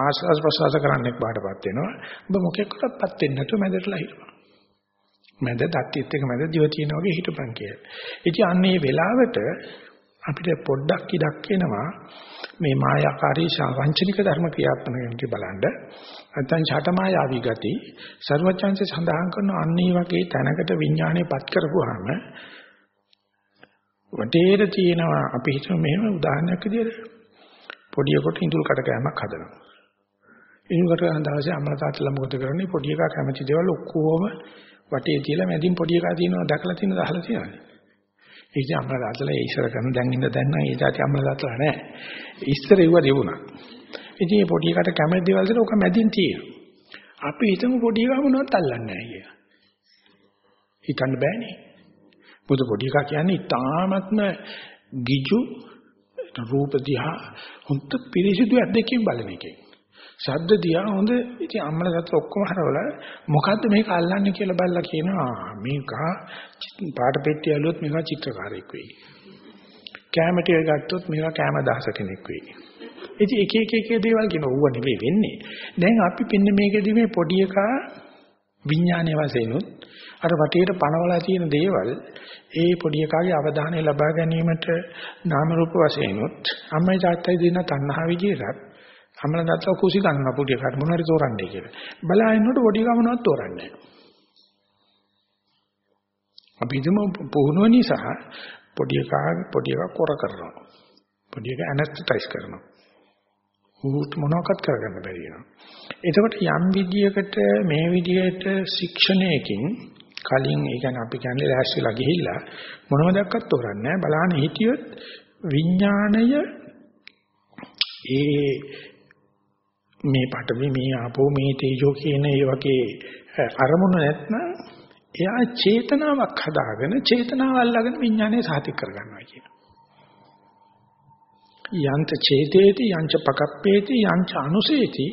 ආස්වාස් ප්‍රසවාස කරන්නෙක් බාටපත් වෙනවා. ඔබ මොකෙක්වත්පත් වෙන්නේ නැතුව මැදටලා හිටපන්. මැද දත්තිත් එක මැද දිව තියෙන වගේ හිටපන් කියලා. ඉතින් අන්නේ වෙලාවට අපිට පොඩ්ඩක් ඉඩක් එනවා මේ මායාකාරී වංචනික ධර්ම ක්‍රියාත්මක වෙනකි බලන්න. නැත්නම් ඡටමායාවි ගති ਸਰවචන්සේ සඳහන් කරන අන්නේ වගේ තැනකට විඥාණයපත් කරපුවාම වටේට තියෙනවා අපි හිතමු මෙහෙම උදාහරණයක් විදියට පොඩියකට ඉඳුල් කට කෑමක් හදනවා. ඉඳුල් කට දවසේ අම්මලා තාත්තලා මොකද කරන්නේ පොඩි එකා කැමති දේවල් ඔක්කොම වටේ තියලා මැදින් පොඩි එකා තියෙනවා දැකලා තියෙන දහලා තියෙනවා. ඒ කියන්නේ අම්මලා තාත්තලා ඒ ඉස්සර කරන දැන් ඉඳ දැන් නම් ඒ જાති අම්මලා තාත්තලා නැහැ. ඉස්සර ඒවා දෙවුණා. ඉතින් මේ පොඩි එකාට කැමති දේවල් දෙන ඔක මැදින් තියෙනවා අපි හිතමු පොඩි එකා මොනවත් අල්ලන්නේ නැහැ කියලා හිතන්න බෑනේ මොකද පොඩි එකා කියන්නේ තාමත්ම ගිජු රූප දිහා හොඳ පිරිසිදු ඇද්දකින් බලන එකේ. ශබ්ද දිහා හොඳ ඉතින් අම්මලා සත් ඔක්කොම හරවලා මොකද්ද මේක අල්ලන්නේ කියලා බලලා කියනවා මේක පාට පෙට්ටිය ඇලුවොත් මේක චිත්‍රකාරයෙක් වෙයි. කැමටි එක ගත්තොත් මේක කැම දහස කෙනෙක් වෙයි. ඉතින් එක එක එක දේවල් කියන ඕව නෙවෙයි වෙන්නේ. දැන් අපි පින්න මේකෙදි මේ පොඩි එකා විඥානයේ වශයෙන් උත් අර වටේට පනවලා තියෙන දේවල් ඒ පොඩි එකාගේ අවධානය ලබා ගැනීමට නාම රූප වශයෙන් උත් අම්මයි තාත්තයි දෙන තණ්හා විදියට අම්මලා තාත්තා කුසි ගන්න පොඩි එකාට මොන හරි තෝරන්නේ කියලා. බලාගෙනනකොට පොඩි එකා මොනවද තෝරන්නේ අපි හිතමු පුහුණුව නිසා පොඩි එකා පොඩි එකා කොර කරනවා. පොඩි එකා ඇනස්තටයිස් කරනවා. ඌට මොනවක්වත් කරගන්න බැරි වෙනවා. එතකොට යම් විදියකට මේ විදියට ශික්ෂණයකින් කලින් ඒ කියන්නේ අපි කියන්නේ ලෑස්තිලා ගිහිල්ලා මොනම දෙයක්වත් තෝරන්නේ නැහැ. බලන්න හිටියොත් විඥාණය ඒ මේ පඨවි මේ ආපෝ මේ තේජෝ කියන ඒ වගේ අරමුණ නැත්නම් එයා චේතනාවක් හදාගෙන චේතනාව අල්ලගෙන විඥානය සාතික කරගන්නවා කියනවා. යන්ත චේතේති යංච පකප්පේති යංච අනුසේති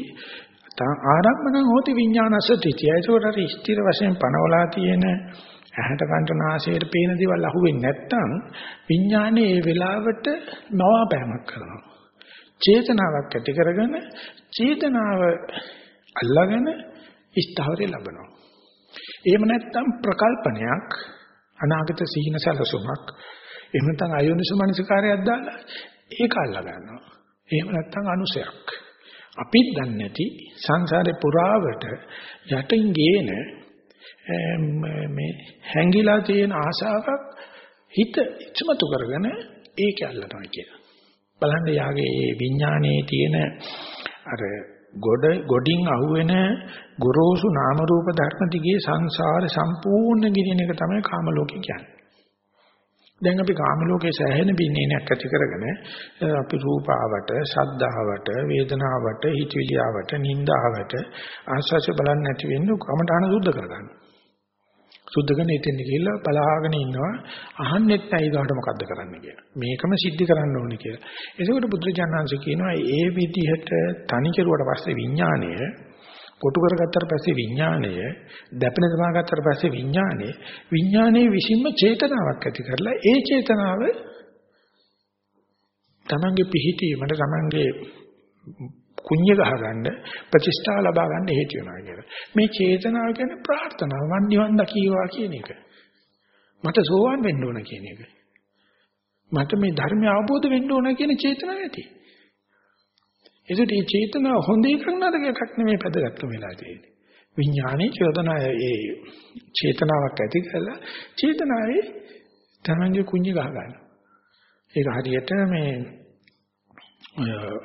ආරම්භන හෝති විඥානසති. ඒකෝට අර ස්ථිර වශයෙන් පනවලා තියෙන ඇහැට කන්ට නාසයට පේන දේවල් අහුවෙන්නේ නැත්තම් විඥානේ ඒ වෙලාවට නවාපෑමක් කරනවා. චේතනාවක් ඇති කරගෙන චේතනාව අල්ලාගෙන ස්ථාවරය ලබනවා. එහෙම නැත්තම් ප්‍රකල්පනයක් අනාගත සීන සැලසුමක් එහෙම නැත්නම් අයෝනිසමනසිකාරයක් දාලා ඒක අල්ලා ගන්නවා. එහෙම නැත්නම් අනුසයක්. අපිත් දන්නේ නැති සංසාරේ පුරාවට යටින් ගේන මේ හැංගිලා තියෙන ආශාවක් හිත ඉස්මතු කරගෙන ඒක අල්ලනවා කියලා. බලන්න යාගේ මේ විඥානයේ තියෙන අර ගොඩ ගොඩින් අහුවෙන ගොරෝසු නාම රූප ධර්ම දිගේ සංසාර සම්පූර්ණ ගිනින එක තමයි කාම ලෝකේ කියන්නේ. දැන් අපි කාම ලෝකයේ සෑහෙන බින්නේනක් ඇති කරගෙන අපි රූපාවට, ශබ්දාවට, වේදනාවට, හිතවිලියාවට, නින්දාවට ආශාස බලන්නේ නැති වෙන්නේ කමඨාන සුද්ධ කරගන්න. සුද්ධ කරන ඉතින් ගිහිල්ලා බලාගෙන ඉන්නවා අහන්නෙත් නැයි ගාට මොකද්ද කරන්න කියලා. මේකම සිද්ධ කරන්න ඕනේ කියලා. එතකොට බුදුරජාණන්සේ කියනවා ඒ විදිහට තනි කෙරුවට පස්සේ විඥාණය කොටු කරගත්තට පස්සේ විඥාණය දැපෙන තමා ගත්තට පස්සේ විඥාණය විඥානයේ විසින්ම චේතනාවක් ඇති කරලා ඒ චේතනාව තමන්ගේ පිහිටීමට තමන්ගේ කුඤ්ඤ ගහගන්න ප්‍රතිෂ්ඨාව ලබා ගන්න හේතු වෙනවා කියලා. මේ චේතනාව කියන්නේ ප්‍රාර්ථනාව වන් නිවන් දකීවා කියන එක. මට සෝවන් වෙන්න ඕන කියන එක. මට මේ ධර්මය අවබෝධ වෙන්න ඕන කියන චේතනාව ඇති. ඒකට මේ චේතනාව හොඳ එකක් නරක එකක් නෙමෙයි පැදගත්කම වෙලා තියෙන්නේ. විඥානයේ චේතනාව ඒ චේතනාවක් ඇති කරලා චේතනාවේ තමන්ගේ කුඤ්ඤ ගහ ගන්න. ඒක හරියට මේ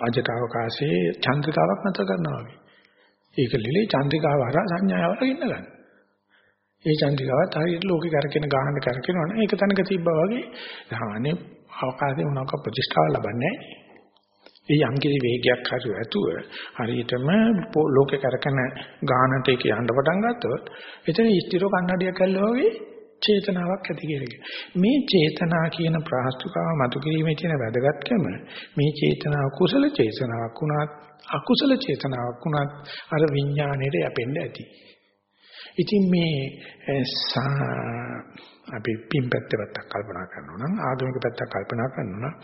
අජටවකාශයේ චන්ද්‍රිකාවක් නැතර කරනවා වගේ. ඒක ලිලේ චන්ද්‍රිකාව හරහා සංඥාවල ඉන්න ගන්න. ඒ චන්ද්‍රිකාවත් හරියට ලෝකේ කරකින ගහන්න කරකිනවනේ ඒක තනක තිබ්බා වගේ. ධානේ අවකාශයේ මොනවාක ප්‍රතිෂ්ඨාව ලබන්නේ නැහැ. ඒ යම් කිසි වේගයක් හරි ඇතුව හරියටම ලෝකේ කරකන ගානට ඒක යන්න පටන් ගත්තොත් එතන ස්ථිර කන්නඩියක් ඇල්ලුවා වගේ චේතනාවක් ඇති කියලා. මේ චේතනා කියන ප්‍රාස්තුකාව මතු කිරීමේ තියෙන වැදගත්කම මේ චේතනාව කුසල චේතනාවක් වුණත් අකුසල චේතනාවක් වුණත් අර විඥාණයට යැපෙන්න ඇති. ඉතින් මේ අපි පින් පැත්ත පැත්තක් කල්පනා කරනවා නම් ආගමික පැත්තක් කල්පනා කරනවා නම්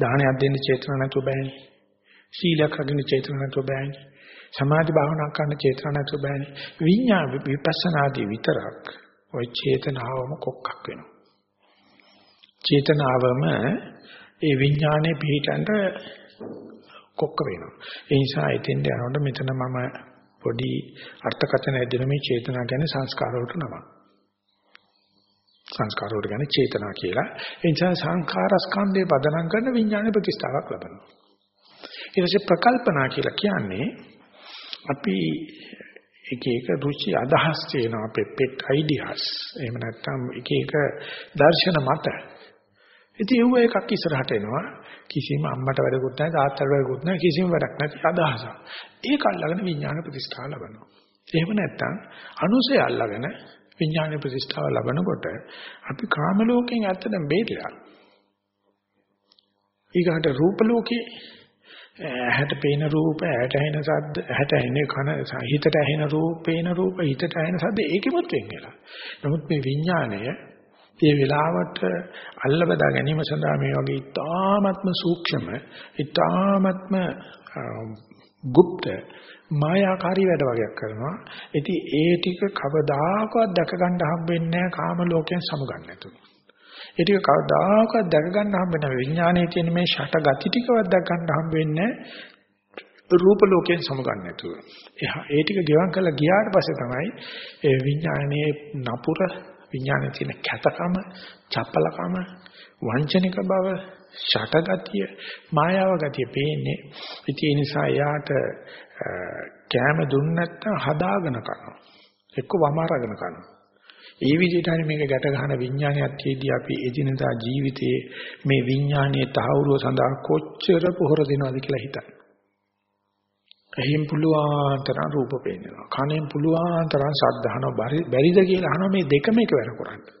දානයක් දෙන්න චේතන නැතුව බෑනේ. සීලයක් රකින්න චේතන නැතුව බෑනේ. සමාධි භාවනා කරන්න චේතන නැතුව බෑනේ. විඤ්ඤා විපස්සනාදී විතරක් ওই චේතනාවම කොක්කක් වෙනවා. චේතනාවම ඒ විඥානේ පිහිටන්ට කොක්ක වෙනවා. ඒ නිසා එතෙන්ට යනකොට මෙතන මම පොඩි අර්ථකථනයක් දෙන මේ චේතනා කියන්නේ සංස්කාර වලට නමක්. සංස්කාර වලට කියන්නේ චේතනා කියලා. ඒ නිසා සංඛාර ස්කන්ධේ පදනම් කරන විඥාන ප්‍රතිස්ථාවක් ලබනවා. ඊට පස්සේ ප්‍රකල්පනා කියලා කියන්නේ අපි එක එක රුචි අදහස් තියෙනවා අපේ pet ideas. එහෙම නැත්නම් එක එක දර්ශන මත. ඉතින් ඒව එකක් ඉස්සරහට එනවා. කිසිම අම්මට වැඩකුත් නැහැ තාත්තට වැඩකුත් නැහැ කිසිම වැඩක් නැති අදහසක්. ඒක අල්ලගෙන විඥාන ප්‍රතිස්ථාව ලබනවා. එහෙම නැත්නම් අනුසය අල්ලගෙන විඥාන ප්‍රතිස්ථාව ලබනකොට අපි කාම ලෝකෙන් ඇත්තටම බේරිලා. ඊගාට රූප ලෝකේ ඇහැට පේන රූප ඇහැට ඇහෙන ශබ්ද ඇහැට ඇහෙන කන හිතට ඇහෙන රූප පේන රූප හිතට ඇහෙන ශබ්ද ඒකෙමත් වෙන් වෙලා. නමුත් මේ විඥාණය ඒ වෙලාවට අල්ලබදා ගැනීම සඳහා මේ වගේ ඊ타ත්ම සූක්ෂම ඊ타ත්ම গুপ্ত මායාකාරී වැඩ වගේක් කරනවා. ඉතින් ඒ ටික කවදාකවත් දැක ගන්න හම්බෙන්නේ නැහැ කාම ලෝකයෙන් සමුගන්න නැතුව. ඒ ටික කවදාකවත් දැක ගන්න හම්බෙන්නේ නැහැ. විඥානයේ තියෙන මේ ෂට ගති ටිකවත් දැක ගන්න හම්බෙන්නේ රූප ලෝකයෙන් සමුගන්න නැතුව. ඒ ටික ගෙවම් කරලා ගියාට පස්සේ තමයි ඒ විඥානයේ නපුර විඥානයේ තියෙන කැතකම, චපලකම, වංචනික බව, ෂටගතිය, මායාව ගතිය පේන්නේ. ඉතින් ඒ නිසා යාට කැම දුන්න නැත්නම් හදාගෙන කරනවා. එක්ක වමාරගෙන කරනවා. ඒ විදිහට හරි මේක ගැට ගන්න විඥානයක් තියදී අපි එදිනදා ජීවිතයේ මේ විඥානයේ තහවුරුව සඳහා කොච්චර පොහොර දෙනවද කියලා හිතන්න. එහෙන් පුළුවන් තරම් රූප පේනවා. කනෙන් පුළුවන් තරම් ශබ්ද අහනවා. බැරිද කියලා අහනවා මේ දෙකම එකවර කරන්නේ.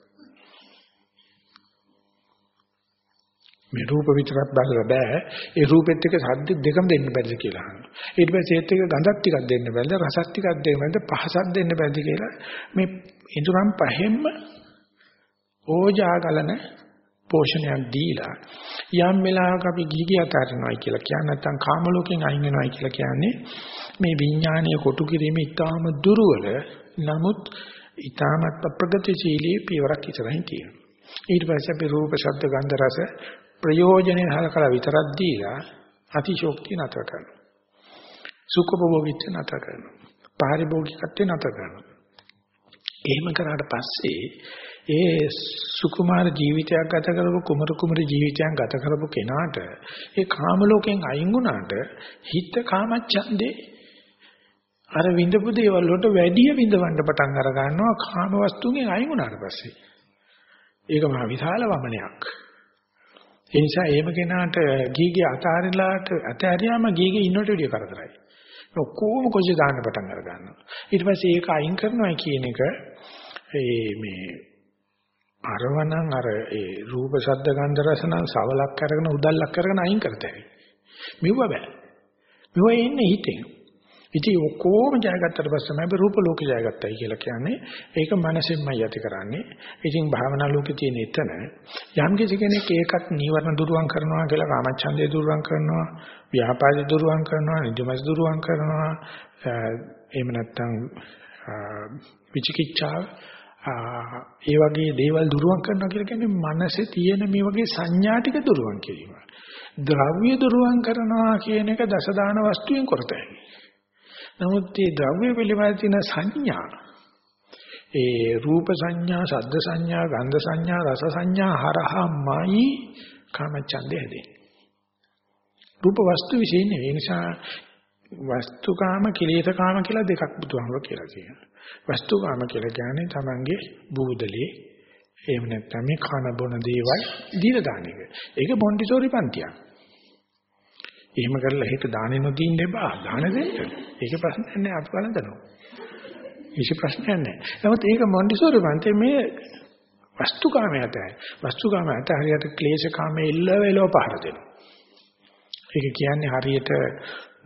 මේ රූප විතරක් බලලා බෑ. ඒ රූපෙත් එක්ක සද්ද දෙකම දෙන්න බැරිද කියලා අහනවා. ඊට පස්සේ ඒත් එක්ක ගඳක් ටිකක් දෙන්න බැරිද? රසක් ටිකක් දෙන්න බැරිද? පහසක් දෙන්න බැරිද කියලා මේ ඉදurang පහෙන්ම ඕජාගලන පෝෂණයක් දීලා යම් වෙලාවක අපි ගිහිගිය අතාරිනවයි කියලා කියන්නේ නැත්නම් කාම ලෝකෙන් අයින් වෙනවයි කියලා කියන්නේ මේ විඥානීය කොටු කිරීම ඊටාම දුර්වල නමුත් ඊටාමත් ප්‍රගතිශීලී පියවරක් ඉස්සරහින් තියෙනවා ඊට පස්සේ අපි රූප ශබ්ද ගන්ධ රස ප්‍රයෝජනෙ හලකලා විතරක් දීලා අතිශෝක්තිය නතර කරනවා. සුඛභෝගීත්වය නතර කරනවා. පාරිභෝගිකත්වය නතර කරනවා. එහෙම කරාට පස්සේ ඒ සුකුමාර ජීවිතයක් ගත කරපු කුමරු කුමරු ජීවිතයක් ගත කරපු කෙනාට ඒ කාම ලෝකෙන් අයින් වුණාට හිත කාමච්ඡන්දේ අර විඳපු දේවල් වලට වැඩිය විඳවන්න පටන් අර ගන්නවා කාම වස්තුන්ගෙන් අයින් වුණාට පස්සේ. ඒක මහ විශාල වමනයක්. ඒ නිසා එහෙම කෙනාට ගීගේ අතාරිලාට අතහැරියාම ගීගේ ඉන්නට විදිය කරදරයි. ඔක්කොම කොච්චර දාන්න පටන් අර ගන්නවා. ඊට පස්සේ ඒක අයින් කරනවා කියන එක ඒ මේ අරවණන් අර ඒ රූප ශබ්ද ගන්ධ රස නම් සවලක් කරගෙන උදල්ලක් කරගෙන අයින් කරතයි. මෙව බෑ. මෙව එන්නේ හිතෙන්. ඉතින් ඔක්කොම ජයගත්තට පස්සේ තමයි රූප ලෝක ජයගත්තයි කියලා කියන්නේ. ඒක මනසෙන්මයි යති කරන්නේ. ඉතින් භාවනා ලෝකේ තියෙන එතන යම් කිසි කෙනෙක් ඒකත් නීවරණ දුරුවන් කරනවා කියලා කාමච්ඡන්දේ දුරුවන් කරනවා, ව්‍යාපාදේ දුරුවන් කරනවා, නිදිමස් දුරුවන් කරනවා, එහෙම නැත්නම් විචිකිච්ඡාව ඒ වගේ දේවල් දුරුවන් කරනවා කියලා කියන්නේ මනසේ තියෙන මේ වගේ සංඥා ටික දුරුවන් කිරීම. ද්‍රව්‍ය දුරුවන් කරනවා කියන එක දසදාන වස්තුවෙන් කරතයි. නමුත් මේ ද්‍රව්‍ය පිළිබඳ තියෙන සංඥා ඒ රූප සංඥා, ශබ්ද සංඥා, ගන්ධ සංඥා, රස සංඥා හරහාමයි කාමච්ඡන්දය හැදෙන්නේ. රූප වස්තු විශේෂ නෙවෙයි. ඒ නිසා වස්තුකාම, කිලේශකාම කියලා දෙකක් බුදුහාමුදුරුවෝ කියලා කියනවා. වස්තුකාම කියලා කියන්නේ Tamange බූදලේ එහෙම නැත්නම් මේ කන බොන දේවල් දීලා දාන එක. ඒක මොන්ටිසෝරි පන්තියක්. එහෙම කරලා හිත දාන්නේ නොදීන්න එපා. දාන දෙන්න. ඒක ප්‍රශ්නයක් නෑ අපි බලනවා. කිසි ප්‍රශ්නයක් නෑ. නමුත් ඒක මොන්ටිසෝරි පන්තියේ මේ වස්තුකාමයට වස්තුකාමයට හරියට ක්ලේශකාමයේ ඉල්ලවෙලව පහර දෙනවා. ඒක කියන්නේ හරියට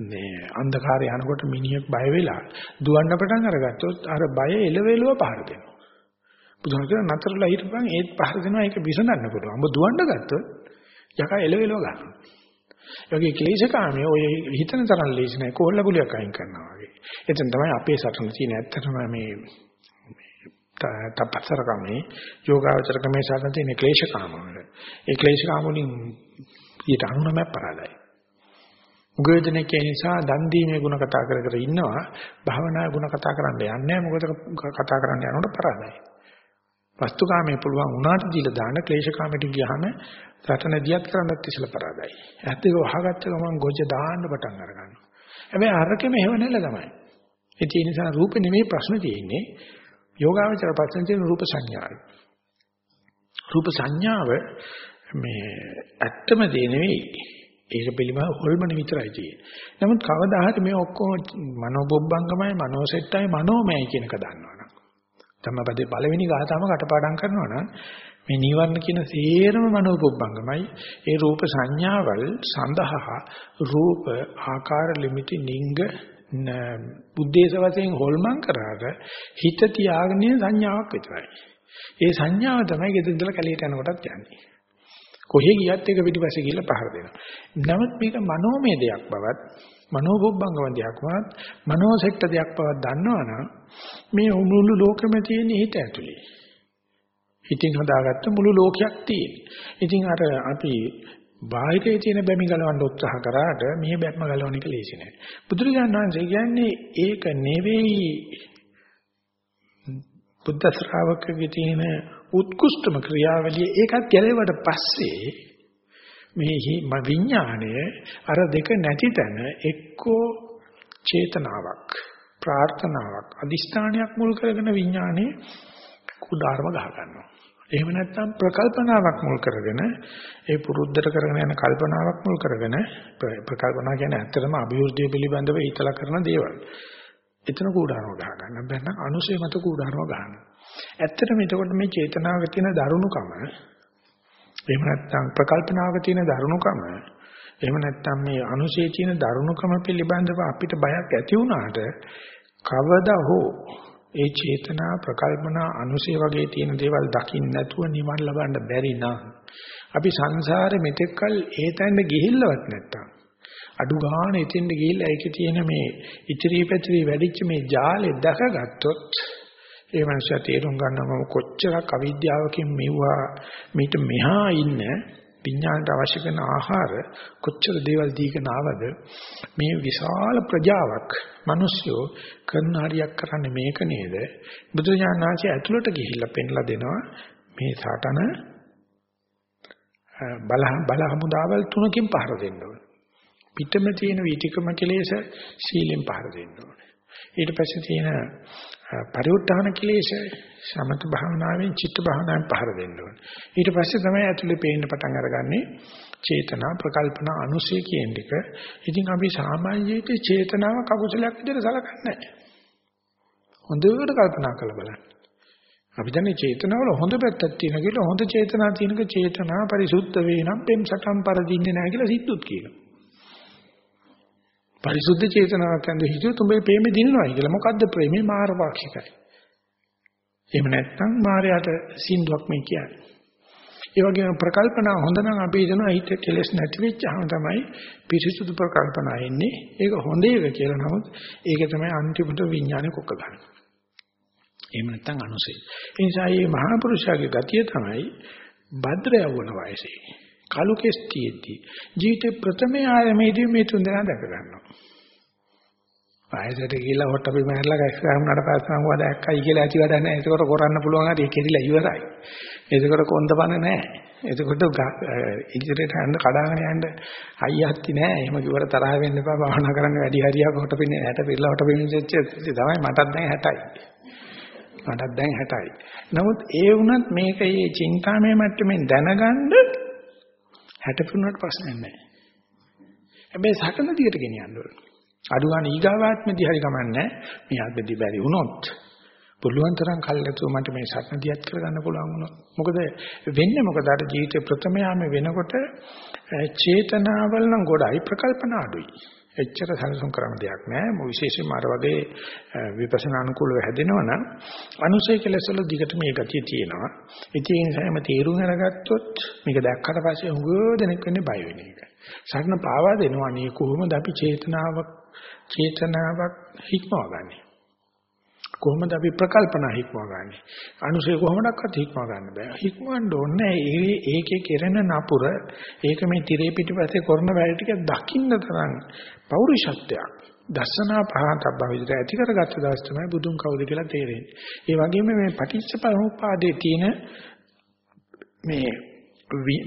මේ අන්ධකාරය යනකොට මිනිහෙක් බය වෙලා දුවන්න පටන් අරගත්තොත් අර බය එලවෙලව පහර දෙනවා. බුදුහාම කියන නතරලා හිටපන් ඒත් පහර දෙනවා ඒක විසඳන්න පුළුවන්. ඔබ දුවන්න ගත්තොත් යකා එලවෙලව ගන්නවා. යෝගී ක්ලේශකාමී ඔය හිතන තරම් ලේසි නෑ කොල්ල ගුලියක් අයින් කරනවා වගේ. එතෙන් තමයි අපේ සටන තියෙන ඇත්තටම මේ තපස්සරකමේ යෝගාවචරකමේ සටන තියෙන ක්ලේශකාම වල. ඒ ක්ලේශකාම වලින් ඊට 99ක් පරාදයි. උගයදෙනෙක් ඒ නිසා දන් දීමේ ಗುಣ කතා කර කර ඉන්නවා භාවනා ಗುಣ කතා කරන්න යන්නේ මොකද කතා කරන්න යනකොට පරාදයි. වස්තුකාමයේ පුළුවන් උනාට දීලා දාන ක්ලේශකාමයට ගියාම රටන දියත් කරන්නත් ඉස්සලා පරාදයි. ඇත්ත ඒක වහගත්ත ගමන් ගොජ දාන්න පටන් අර ගන්නවා. හැබැයි අරකෙම හේව නෙල තමයි. ඒ නිසා රූප නෙමෙයි ප්‍රශ්න තියෙන්නේ. යෝගාවචර ප්‍රශ්න තියෙන රූප සංඥාවයි. රූප සංඥාව මේ ඇත්තම දේ නෙවෙයි. ඒක පිළිබඳ හොල්මන විතරයි තියෙන්නේ. නමුත් කවදා හරි මේ ඔක්කොම මනෝබොබ්බංගමයි මනෝසෙට්ටයි මනෝමයයි කියන එක දන්නවනම්. ධම්මපදේ පළවෙනි ගාථාම කටපාඩම් කරනවා නම් මේ නීවරණ කියන සේරම මනෝපොබ්බංගමයි ඒ රූප සංඥාවල් සඳහා රූප ආකාර ලිමිටි නිංග බුද්දේශ වශයෙන් හොල්මන් කරාට හිත තියාගෙන සංඥාවක් විතරයි. ඒ සංඥාව තමයි ගෙදර ඉඳලා කැලේට යනකොටත් යන්නේ. කොහේ ගියත් ඒක පිටිපස්සේ ගිහිල්ලා පහර දෙනවා. නමුත් මේක මනෝමය දෙයක් බවත් මනෝබොබ්බංගම දෙයක් බවත් මනෝසෙට්ට දෙයක් බවත් දන්නවනම් මේ මුළු ලෝකෙම තියෙන හිත ඇතුලේ. හිතින් හදාගත්ත මුළු ලෝකයක් තියෙන. ඉතින් අර අපි බාහිරේ තියෙන බැමි ගලවන්න උත්සාහ කරාට මේ බැම්ම ගලවන එක ලේසි නෑ. බුදුරජාණන් වහන්සේ කියන්නේ ඒක නෙවෙයි බුද්ධ ශ්‍රාවකගේ තියෙන උත්කෘෂ්ඨම ක්‍රියාවලිය ඒකත් ගැලෙවට පස්සේ මේ විඥාණය අර දෙක නැති තැන එක්කෝ චේතනාවක් ප්‍රාර්ථනාවක් අදිෂ්ඨානයක් මුල් කරගෙන විඥාණය කුඩාරම ගහ ගන්නවා. එහෙම නැත්නම් ප්‍රකල්පනාවක් මුල් කරගෙන ඒ පුරුද්දට කරගෙන යන කල්පනාවක් මුල් කරගෙන ප්‍රකල්පනා කියන්නේ ඇත්තටම අභිවෘද්ධිය පිළිබඳව හිතලා කරන දේවල්. එතන කූඩාරම ගහ ගන්න. බැන්න අනුසය මත කූඩාරම ගන්න. ඇත්තටම එතකොට මේ චේතනාවක තියෙන දරුණුකම එහෙම නැත්නම් ප්‍රකල්පනාවක තියෙන දරුණුකම එහෙම නැත්නම් මේ අනුසයේ තියෙන දරුණුකම පිළිබඳව අපිට බයක් ඇති වුණාට කවදා හෝ ඒ චේතනා ප්‍රකල්පනා අනුසය වගේ තියෙන දේවල් දකින්න නැතුව නිවන් ලබන්න බැරි නම් අපි සංසාරෙ මෙතෙක්කල් ඒ තැනට ගිහිල්ලවත් නැත්තම් අඩු ගන්න එතෙන්ට ගිහිල්ලා ඒකේ තියෙන මේ ඉතිරි පැතිරි වැඩිච්ච මේ ජාලේ දැකගත්තොත් ඒ මනුස්සයා තේරුම් ගන්නවා කොච්චරක් අවිද්‍යාවකින් මෙවුවා. මේට මෙහා ඉන්න විඥාණයට අවශ්‍ය කරන ආහාර කොච්චර දේවල් දීගෙන ආවද? මේ විශාල ප්‍රජාවක් මිනිස්සු කරන හරියක් කරන්නේ මේක නේද? බුදුරජාණන් වහන්සේ ඇතුළට ගිහිල්ලා පෙන්ලා දෙනවා මේ සාතන බල බල හමුදාවල් තුනකින් පහර දෙන්න ඕනේ. පිටම තියෙන වීතිකම කෙලෙස සීලෙන් පහර දෙන්න ඕනේ. ඊට පස්සේ තියෙන පරිඋත්ථාන කෙලෙස සමත භාවනාවෙන් චිත්ත භාවනාවෙන් පහර දෙන්න ඕනේ. ඊට පස්සේ තමයි ඇතුලේ පේන්න පටන් අරගන්නේ චේතනා ප්‍රකල්පනා අනුසය කියන එක. ඉතින් අපි සාමාන්‍ය ජීවිතේ චේතනාව කකුසලයක් විදිහට සලකන්නේ නැහැ. හොඳට කල්පනා කරලා බලන්න. අපි දන්නේ චේතනාවල හොඳ පැත්තක් තියෙන කියලා හොඳ චේතනා තියෙනක චේතනා පරිසුද්ධ වේ නම් පෙම් සටම් පරදින්නේ නැහැ කියලා සිද්ධුත් කියනවා. පරිසුද්ධ චේතනාවක් ඇඳ හිතුවොත් උඹේ ප්‍රේමෙ දිනනවායි කියලා. මොකද්ද ප්‍රේමේ මාරපාක්ෂිකයි. එහෙම නැත්නම් මායයට සින්දුවක් මේ කියන්නේ. ඒ වගේම ප්‍රකල්පනා හොඳ නම් අපි හිතනවා හිත කෙලස් නැති වෙච්චාම තමයි පිරිසුදු ප්‍රකල්පනා එන්නේ. ඒක හොඳ එක කියලා නමුත් ඒක තමයි අන්තිමට විඥානේ කොක්ක ගන්න. එහෙම නැත්නම් අනුසය. ඒ නිසා මේ මහා පුරුෂයාගේ ගතිය තමයි භද්‍ර යවන වයසේ. කලු කෙස් තියෙද්දි ජීවිතේ ප්‍රථම ආයමේදී මේ තුන් දෙනා දැක ගන්නවා. වයසට ගිහිල්ලා හොට්ට බිමහැරලා ගැස්සලා වුණාට පස්සේ මම දැක්කයි කියලා ඇති වැඩ නැහැ. ඒකකොට කරන්න පුළුවන් හරි කෙරිලා ඉවරයි. ඒකකොට කොන්දපන නැහැ. ඒකකොට ඉදිරියට යන්න කඩාගෙන යන්න අයියක්ති නැහැ. එහෙම කිව්වට තරහ වෙන්න එපා. භාවනා කරන්න වැඩි හරියක් හොට පින්නේ 60 පිරලා හොට පින්නේ තමයි මටත් දැන් 60යි. මටත් දැන් 60යි. නමුත් ඒ වුණත් මේක මේ චින්තාමය මට්ටමින් දැනගන්න 60 පුණාට ප්‍රශ්නයක් නැහැ. හැබැයි සකල දිගට ගෙනියන්න ඕනේ. අඩුවාන ඊගාවාත්මෙදී හරි කමන්නේ මේ අද්දි බැරි වුණොත් පුළුවන් තරම් කල්ලාතු මට මේ සත්‍ය දියත් කරගන්න පුළුවන් වුණොත් මොකද වෙන්නේ මොකද අර ජීවිතේ ප්‍රථමයාම වෙනකොට චේතනාවල් නම් ගොඩයි ප්‍රකල්පන අඩුයි එච්චර සැලසුම් කරන දෙයක් නෑ. මො විශේෂයෙන්ම අර වගේ විපස්සනා අනුකූලව හැදෙනවනම් අනුසය කෙලසල දිගට මේ ගතිය තියෙනවා. ඉතින් ඒ නිසා මේ තීරුම් අරගත්තොත් මේක දැක්කට පස්සේ හුඟ දෙනෙක් වෙන්නේ බය වෙන එක. සරණ පාවා දෙනවා. නේ කොහොමද අපි චේතනාවක් චේතනාවක් හික්මවගන්නේ කොහොමද අපි ප්‍රකල්පනා හික්මවගන්නේ අනුසය කොහොමඩක්වත් හික්මව ගන්න බෑ. හික්මවන්න ඕනේ ඒ ඒකේ කෙරෙන නපුර ඒක මේ tire පිටිපස්සේ කරන වැඩ ටික දකින්න තරම් පෞරුෂත්වයක්. දර්ශනා පහතබ්බ විදිහට ඇති කරගත්ත දවස් තමයි බුදුන් කවුද කියලා තේරෙන්නේ. ඒ වගේම මේ පටිච්චසමුප්පාදයේ තියෙන මේ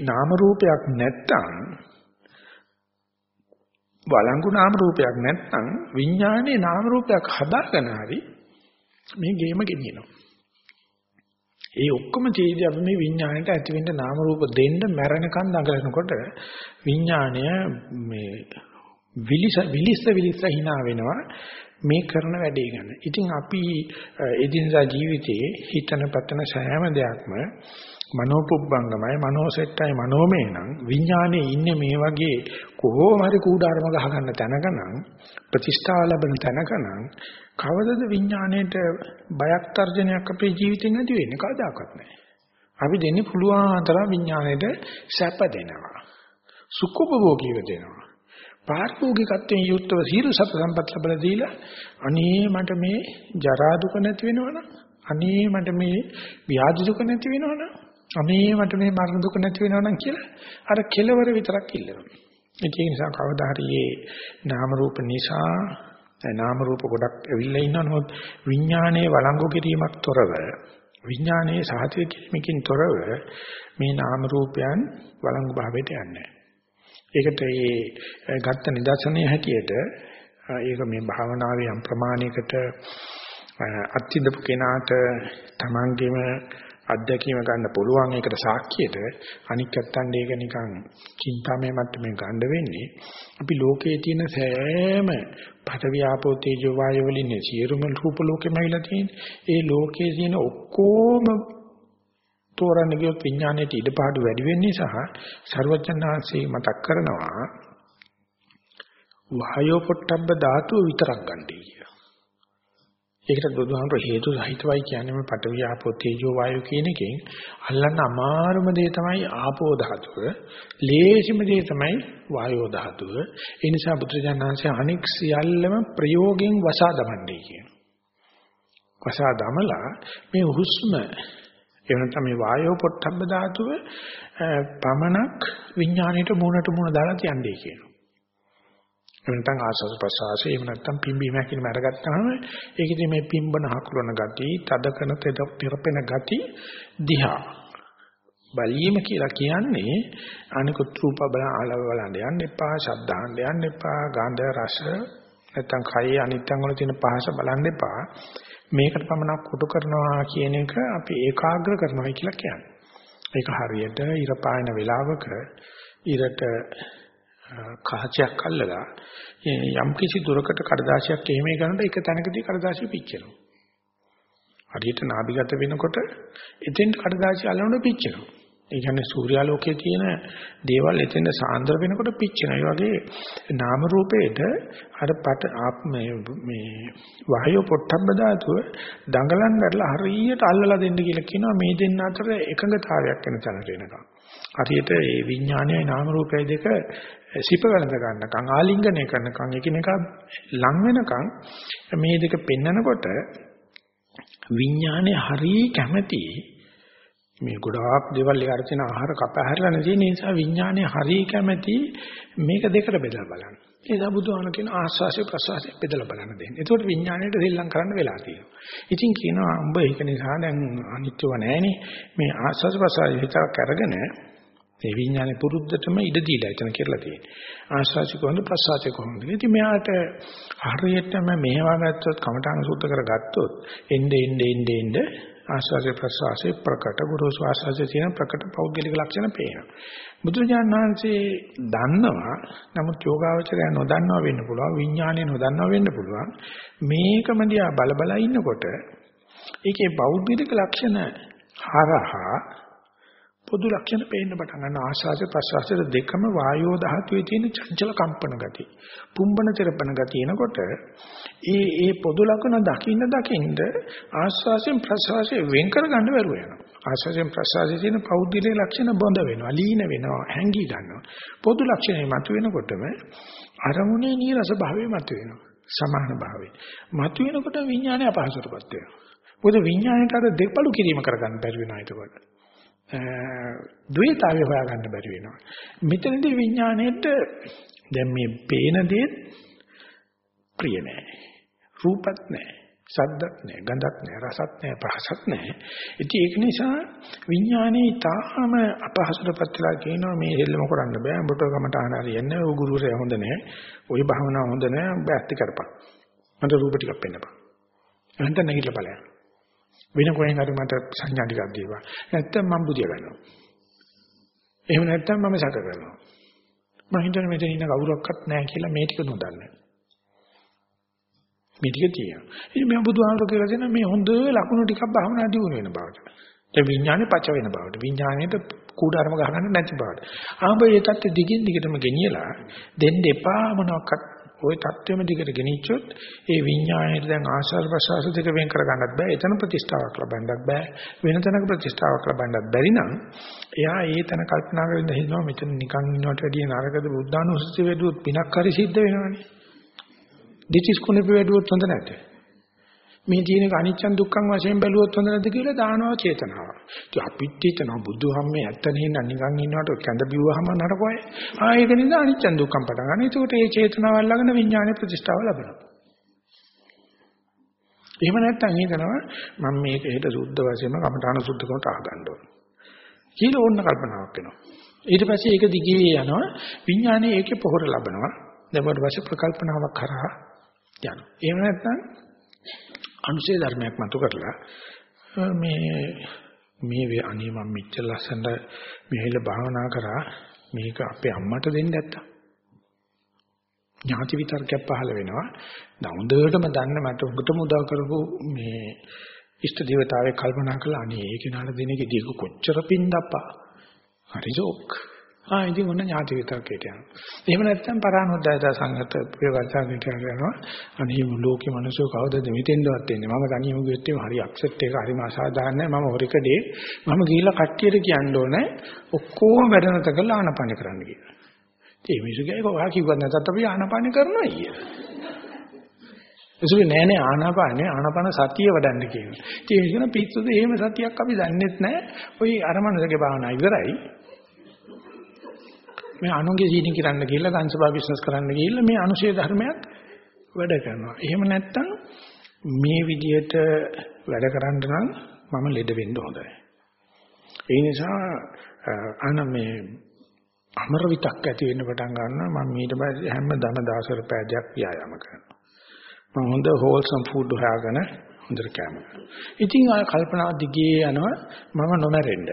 නාම රූපයක් නැත්තම් වළංගු නාම රූපයක් නැත්නම් විඥානයේ නාම රූපයක් හදාගෙන හරි මේ ගේම ගෙනියනවා. ඒ ඔක්කොම තේදී අපි මේ විඥාණයට ඇතිවෙන්න නාම රූප දෙන්න මැරෙනකන් දඟලනකොට විඥාණය මේ විලිස විලිස විලිස hina වෙනවා මේ කරන වැඩේ ගැන. ඉතින් අපි එදිනදා ජීවිතයේ හිතන පතන සෑම දෙයක්ම මනෝපුබ්බංගමයි මනෝසෙට්ටයි මනෝමය නම් විඥානේ ඉන්නේ මේ වගේ කොහොම හරි කූඩාරම ගහ ගන්න තැනකනම් ප්‍රතිෂ්ඨාව ලැබෙන තැනකනම් කවදද විඥාණයට බයක් තර්ජනයක් අපේ ජීවිතේ නැති වෙන්නේ කවදාකවත් නැහැ. අපි දෙන්නේ පුළුවන් තරම් විඥාණයට සැප දෙනවා. සුඛෝපභෝගීව දෙනවා. පාරිභෝගිකත්වයෙන් යුක්තව සියලු සප සම්පත් ලැබලා දීලා අනේ මට මේ ජරා දුක නැති වෙනවනම් අනේ මට මේ ව්‍යාධි දුක නැති වෙනවනම් අනේ මට මේ මරණ දුක නැති වෙනවනම් කියලා අර කෙලවර විතරක් ඉල්ලනවා. ඒ නිසා කවදා හරි මේ නාම රූප නිසා නාම රූප ගොඩක් ඇවිල්ලා ඉන්නවා නමුත් විඥානයේ වළංගු කිරීමක් තොරව විඥානයේ සාහිත්‍ය කිරීමකින් තොරව මේ නාම රූපයන් වළංගු භාවයට යන්නේ ඒකට ඒ ගත්ත නිදර්ශනයේ හැටියට ඒක මේ භාවනාවේ යම් ප්‍රමාණයකට අත්විඳපු කෙනාට තමන්ගේම අත්දැකීම ගන්න පුළුවන් ඒකට සාක්ෂියට අනික් නැත්තන් ඒක නිකන් චින්තාමය මට්ටමේ ගන්න වෙන්නේ අපි ලෝකයේ තියෙන සෑම පඨවි ආපෝ තේජෝ වායෝ වලින් සියලුම රූප ලෝකෙම ඇවිල්ලා තියෙන්නේ ඒ ලෝකයේ තියෙන ඔක්කොම තෝරන්න ගියොත් විඥාණයට ඉඩපාඩු වැඩි වෙන නිසා ਸਰවඥාන්සේ මතක් කරනවා වායෝ පොට්ටබ්බ ධාතුව විතරක් ගන්නයි කියලා. ඒකට බුදුහාමර හේතු සහිතවයි කියන්නේ මේ පඨවි ආපෝ තේජෝ වායෝ කියන එකෙන් අල්ලන්න අමාරුම දේ තමයි ආපෝ ධාතුව. ලේසිම දේ තමයි වායෝ ධාතුව. ඒ නිසා බුදුජානනාංශය අනික් සියල්ලම ප්‍රයෝගෙන් වසා දමන්නේ කියන. වසා දමලා මේ හුස්ම එහෙම නැත්නම් මේ වායෝ පොට්ටබ්බ ධාතුව පමණක් විඥාණයට මූණට මූණ දාලා තියන්නේ කියනවා. එහෙම නැත්නම් ආසස් ප්‍රසආසය එහෙම නැත්නම් පිම්බීම හැකිලිම අරගත්තාම ඒකෙදි මේ පිම්බන හකුලන ගති, තද කරන තෙරපෙන ගති දිහා බලීම කියලා කියන්නේ අනිකුත් රූප බල ආලව බලන්න යන්න එපා, ශබ්ද අහන්න යන්න එපා, ගන්ධ රස නැත්නම් කයේ අනිත්‍යං වල තියෙන පහස බලන්න එපා. මේකට පමණක් කොටු කරනවා කියන එක අපි ඒකාග්‍ර කරනවා කියලා කියන්නේ. ඒක හරියට ඉර පායන වෙලාවක ඉරට කහචයක් අල්ලලා යම් කිසි දුරකට කඩදාසියක් එහෙම ගන්නකොට එක තැනකදී කඩදාසිය පිච්චෙනවා. හරියට නාභිගත වෙනකොට එතෙන් කඩදාසිය අල්ලනකොට පිච්චෙනවා. ඒ කියන්නේ සූර්යාලෝකයේ තියෙන දේවල් එතෙන් සාන්ද්‍ර වෙනකොට පිච්චෙනවා. ඒ වගේ නාම රූපේට අර පට මේ මේ වායෝ පොට්ටබ්බ ධාතුව දඟලන් කරලා හරියට අල්ලලා දෙන්න කියලා කියනවා මේ දෙන්න අතර එකඟතාවයක් වෙන තැනට එනකම්. හරියට මේ විඥානයයි නාම රූපය දෙක සිප වැළඳ ගන්නකම් ආලිංගනය කරනකම් එකිනෙකා ලං වෙනකම් මේ දෙක පෙන්නකොට විඥානේ හරිය කැමැති මේ ගොඩාක් දේවල් ඒ අරගෙන ආහාර කපහැරලා නැති නිසා විඥානේ හරිය කැමැති මේක දෙකට බෙදලා බලන්න. ඒ නිසා බුදුහාම කියන ආස්වාසිය ප්‍රසවාසය බෙදලා බලන්න දෙන්නේ. ඒකට විඥාණයට දෙල්ලම් කරන්න වෙලා තියෙනවා. ඉතින් කියනවා උඹ ඒක නිසා දැන් අනිත්‍යව නැහැනේ. මේ ආස්වාස ප්‍රසවාසය විතරක් අරගෙන මේ විඥානේ පුරුද්දටම ඉඩ දීලා එතන කියලා තියෙන්නේ. ආස්වාසි කොහොමද ප්‍රසවාසය කොහොමද? ඉතින් මෙයාට හරියටම මෙහෙවා ගත්තොත් කමඨාන සූත්‍ර කරගත්තොත් එnde ende ende ende ආස්වාසේ ප්‍රසවාසේ ප්‍රකට ගුරු ශ්වාසයේ තියෙන ප්‍රකට පෞද්ගලික ලක්ෂණ පේනවා. බුදුරජාණන් වහන්සේ දන්නවා නමුත් යෝගාවචරය නොදන්නවා වෙන්න පුළුවන් විඥානය නොදන්නවා වෙන්න පුළුවන් මේකම දිහා බල බල ඉන්නකොට ඒකේ බෞද්ධික ලක්ෂණ හරහා පොදු ලක්ෂණ පේන්න පටන් ගන්න ආශාස ප්‍රසවාස දෙකම වායෝ ධාතුවේ තියෙන චංචල කම්පන ගති. පුම්බන තෙරපන ගති එනකොට ඒ ඒ පොදු ලක්ෂණ දකින්න දකින්න ආශාසයෙන් ප්‍රසවාසයෙන් වෙන් කර ගන්න බැරුව යනවා. ආශාසයෙන් ප්‍රසවාසයේ තියෙන පෞද්ගලික ලක්ෂණ බොඳ වෙනවා, ලීන වෙනවා, හැංගී ගන්නවා. පොදු ලක්ෂණේ මතුවෙනකොටම අරමුණේ නීරස භාවයේ මතුවෙනවා. සමාන භාවයේ. මතුවෙනකොට විඥානය අපහසුටපත් වෙනවා. මොකද විඥාණයට අර දෙපළු කිරීම කරගන්න බැරි වෙනවා ඒකවල. ද්වේතාවය හොයාගන්න බැරි වෙනවා. මෙතනදී විඥාණයට දැන් මේ පේන දේ ප්‍රිය නෑ. රූපත් නෑ. සද්දක් නැහැ, ගඳක් නැහැ, රසක් නැහැ, පහසක් නැහැ. ඉතින් ඒක නිසා විඥානේ තාම අපහසුටපත් වෙලා කියනවා මේ හෙල්ලම කරන්න බෑ. උඹට කමටහන හරියන්නේ නැහැ. ඔය ගුරුවරයා හොඳ නැහැ. ඔය භාවනාව හොඳ නැහැ. උඹ ඇත්ත කරපන්. මට රූප ටිකක් පෙන්නපන්. එහෙනම් නැගිටලා බලන්න. වෙන කොහෙන් හරි මට සංඥා ටිකක් දීපන්. නැත්තම් මම බුදිය ගන්නවා. එහෙම නැත්තම් මම සැක කරනවා. මම හිතන්නේ මෙතන ඉන්න කවුරක්වත් නැහැ කියලා මේ ටික නොදන්නේ. මේ ටික තියෙනවා. ඉතින් මේ බුදුහාමුදුරුවෝ කියලා දෙන මේ හොඳ ලකුණු ටිකක් භාවනා දියුණු වෙන බවට. ඒ විඥානේ පච වෙන බවට. විඥානේට කූඩාරම ගහගන්න නැති බවට. ආඹ මේ தත්ත්වෙ දිගින් දිගටම ගෙනියලා දෙන්න එපා මොනවාක්වත් ওই தත්ත්වෙම දිගට ගෙනිච්චොත් ඒ විඥානේට දැන් ආශාර ප්‍රසවාස දෙක වෙන් කරගන්නත් බෑ. එතන ප්‍රතිෂ්ඨාවක් ලබන්නත් බෑ. වෙන තැනක ප්‍රතිෂ්ඨාවක් ලබන්නත් බැරි නම් එයා ඒ තැන කල්පනා කරගෙන හිතනවා මෙතන නිකන් ඉන්නවට වැඩිය නරකද බුද්ධානුස්සතිය වැඩිවොත් පිනක් හරි සිද්ධ වෙනවනේ. දෙතිස් කුණපේ වැඩුවොත් හොඳ නැද්ද? මේ තියෙනක අනිච්චන් දුක්ඛන් වශයෙන් බැලුවොත් හොඳ නැද්ද කියලා දානවා චේතනාව. ඉතින් අපිත් හිතනවා බුදුහම්මේ ඇත්ත නෙන්න නිකන් ඉන්නවට කැඳ බිව්වහම නරකයි. ආ ඒක නිසා අනිච්චන් දුක්ඛන් පටන් ගන්න. ඒකට මේ චේතනාව අල්ලගෙන විඥානයේ ප්‍රතිෂ්ඨාව ලබනවා. එහෙම නැත්නම් හිතනවා මම මේක හෙට සුද්ධ වශයෙන්ම කමඨාන සුද්ධ කරනට ආගන්න ඕන. කියලා ඕන්න කල්පනාවක් වෙනවා. ඊට පස්සේ ඒක දිගේ යනවා විඥානයේ ඒකේ පොහොර ලබනවා. දැන් ඊට පස්සේ ප්‍රකල්පනාවක් කරා යනවා. එහෙම නැත්නම් අනුශේ ධර්මයක් මතු කරලා මේ මේ අනේ මම මෙච්චර ලස්සනට මෙහෙල භාවනා කරා මේක අපේ අම්මට දෙන්න නැත්තම් ඥාති විතර්කයක් පහළ වෙනවා. දවුඳටම දන්න මට උගතම උදව් කරපු මේ ඉෂ්ට දේවතාවෙක් කල්පනා කළා අනේ ඒ කෙනාට දෙන එකදී කොච්චර පින්දප්පා. හරිජෝක්. ආ ඉතින් ඔන්න ඥාති විතර්කයට යනවා. එහෙම නැත්නම් පරානොද්දායත සංගත ප්‍රවර්තකයට යනවා. අනේ ලෝකේ මිනිස්සු කවදද මෙතෙන්දවත් එන්නේ. මම තනියම ගියොත් හරි අප්සෙට් එක හරිම අසාධාරණයි. මම හොරිකඩේ මම ගිහිල්ලා කට්ටියට කියන්න ඕනේ ඔක්කොම වැඩනත කරලා ආනපන කරන්න කියලා. ඒ මිනිස්සුගේ කොහා කිව්වත් නැතත් අපි ආනපන කරනවා කියලා. ඒසුවේ නෑ නෑ ආනාපානේ ආනාපාන සතිය වඩන්න කියනවා. ඉතින් ඒක කියන පිස්සුද එහෙම සතියක් අපි දන්නෙත් නෑ. ওই අරමනසගේ භාවනා ඉවරයි. මේ අනුන්ගේ සීනි කිරන්න ගිහිල්ලා ගන්සබා බිස්නස් කරන්න ගිහිල්ලා මේ අනුශේ ධර්මයක් වැඩ කරනවා. එහෙම නැත්නම් මේ විදියට වැඩ කරන්න නම් මම ලෙඩ වෙන්න හොඳයි. ඒ නිසා අන මේ අමර විතක් ඇති වෙන්න පටන් ගන්නවා මම ඊට පස්සේ හැම දන දාසර පෑදයක් ව්‍යායාම කරනවා. මම හොඳ හෝල්සම් ෆුඩ් හොයාගෙන හොඳට කෑම. ඉතින් ආය කල්පනා දිගේ යනවා මම නොමැරෙන්න.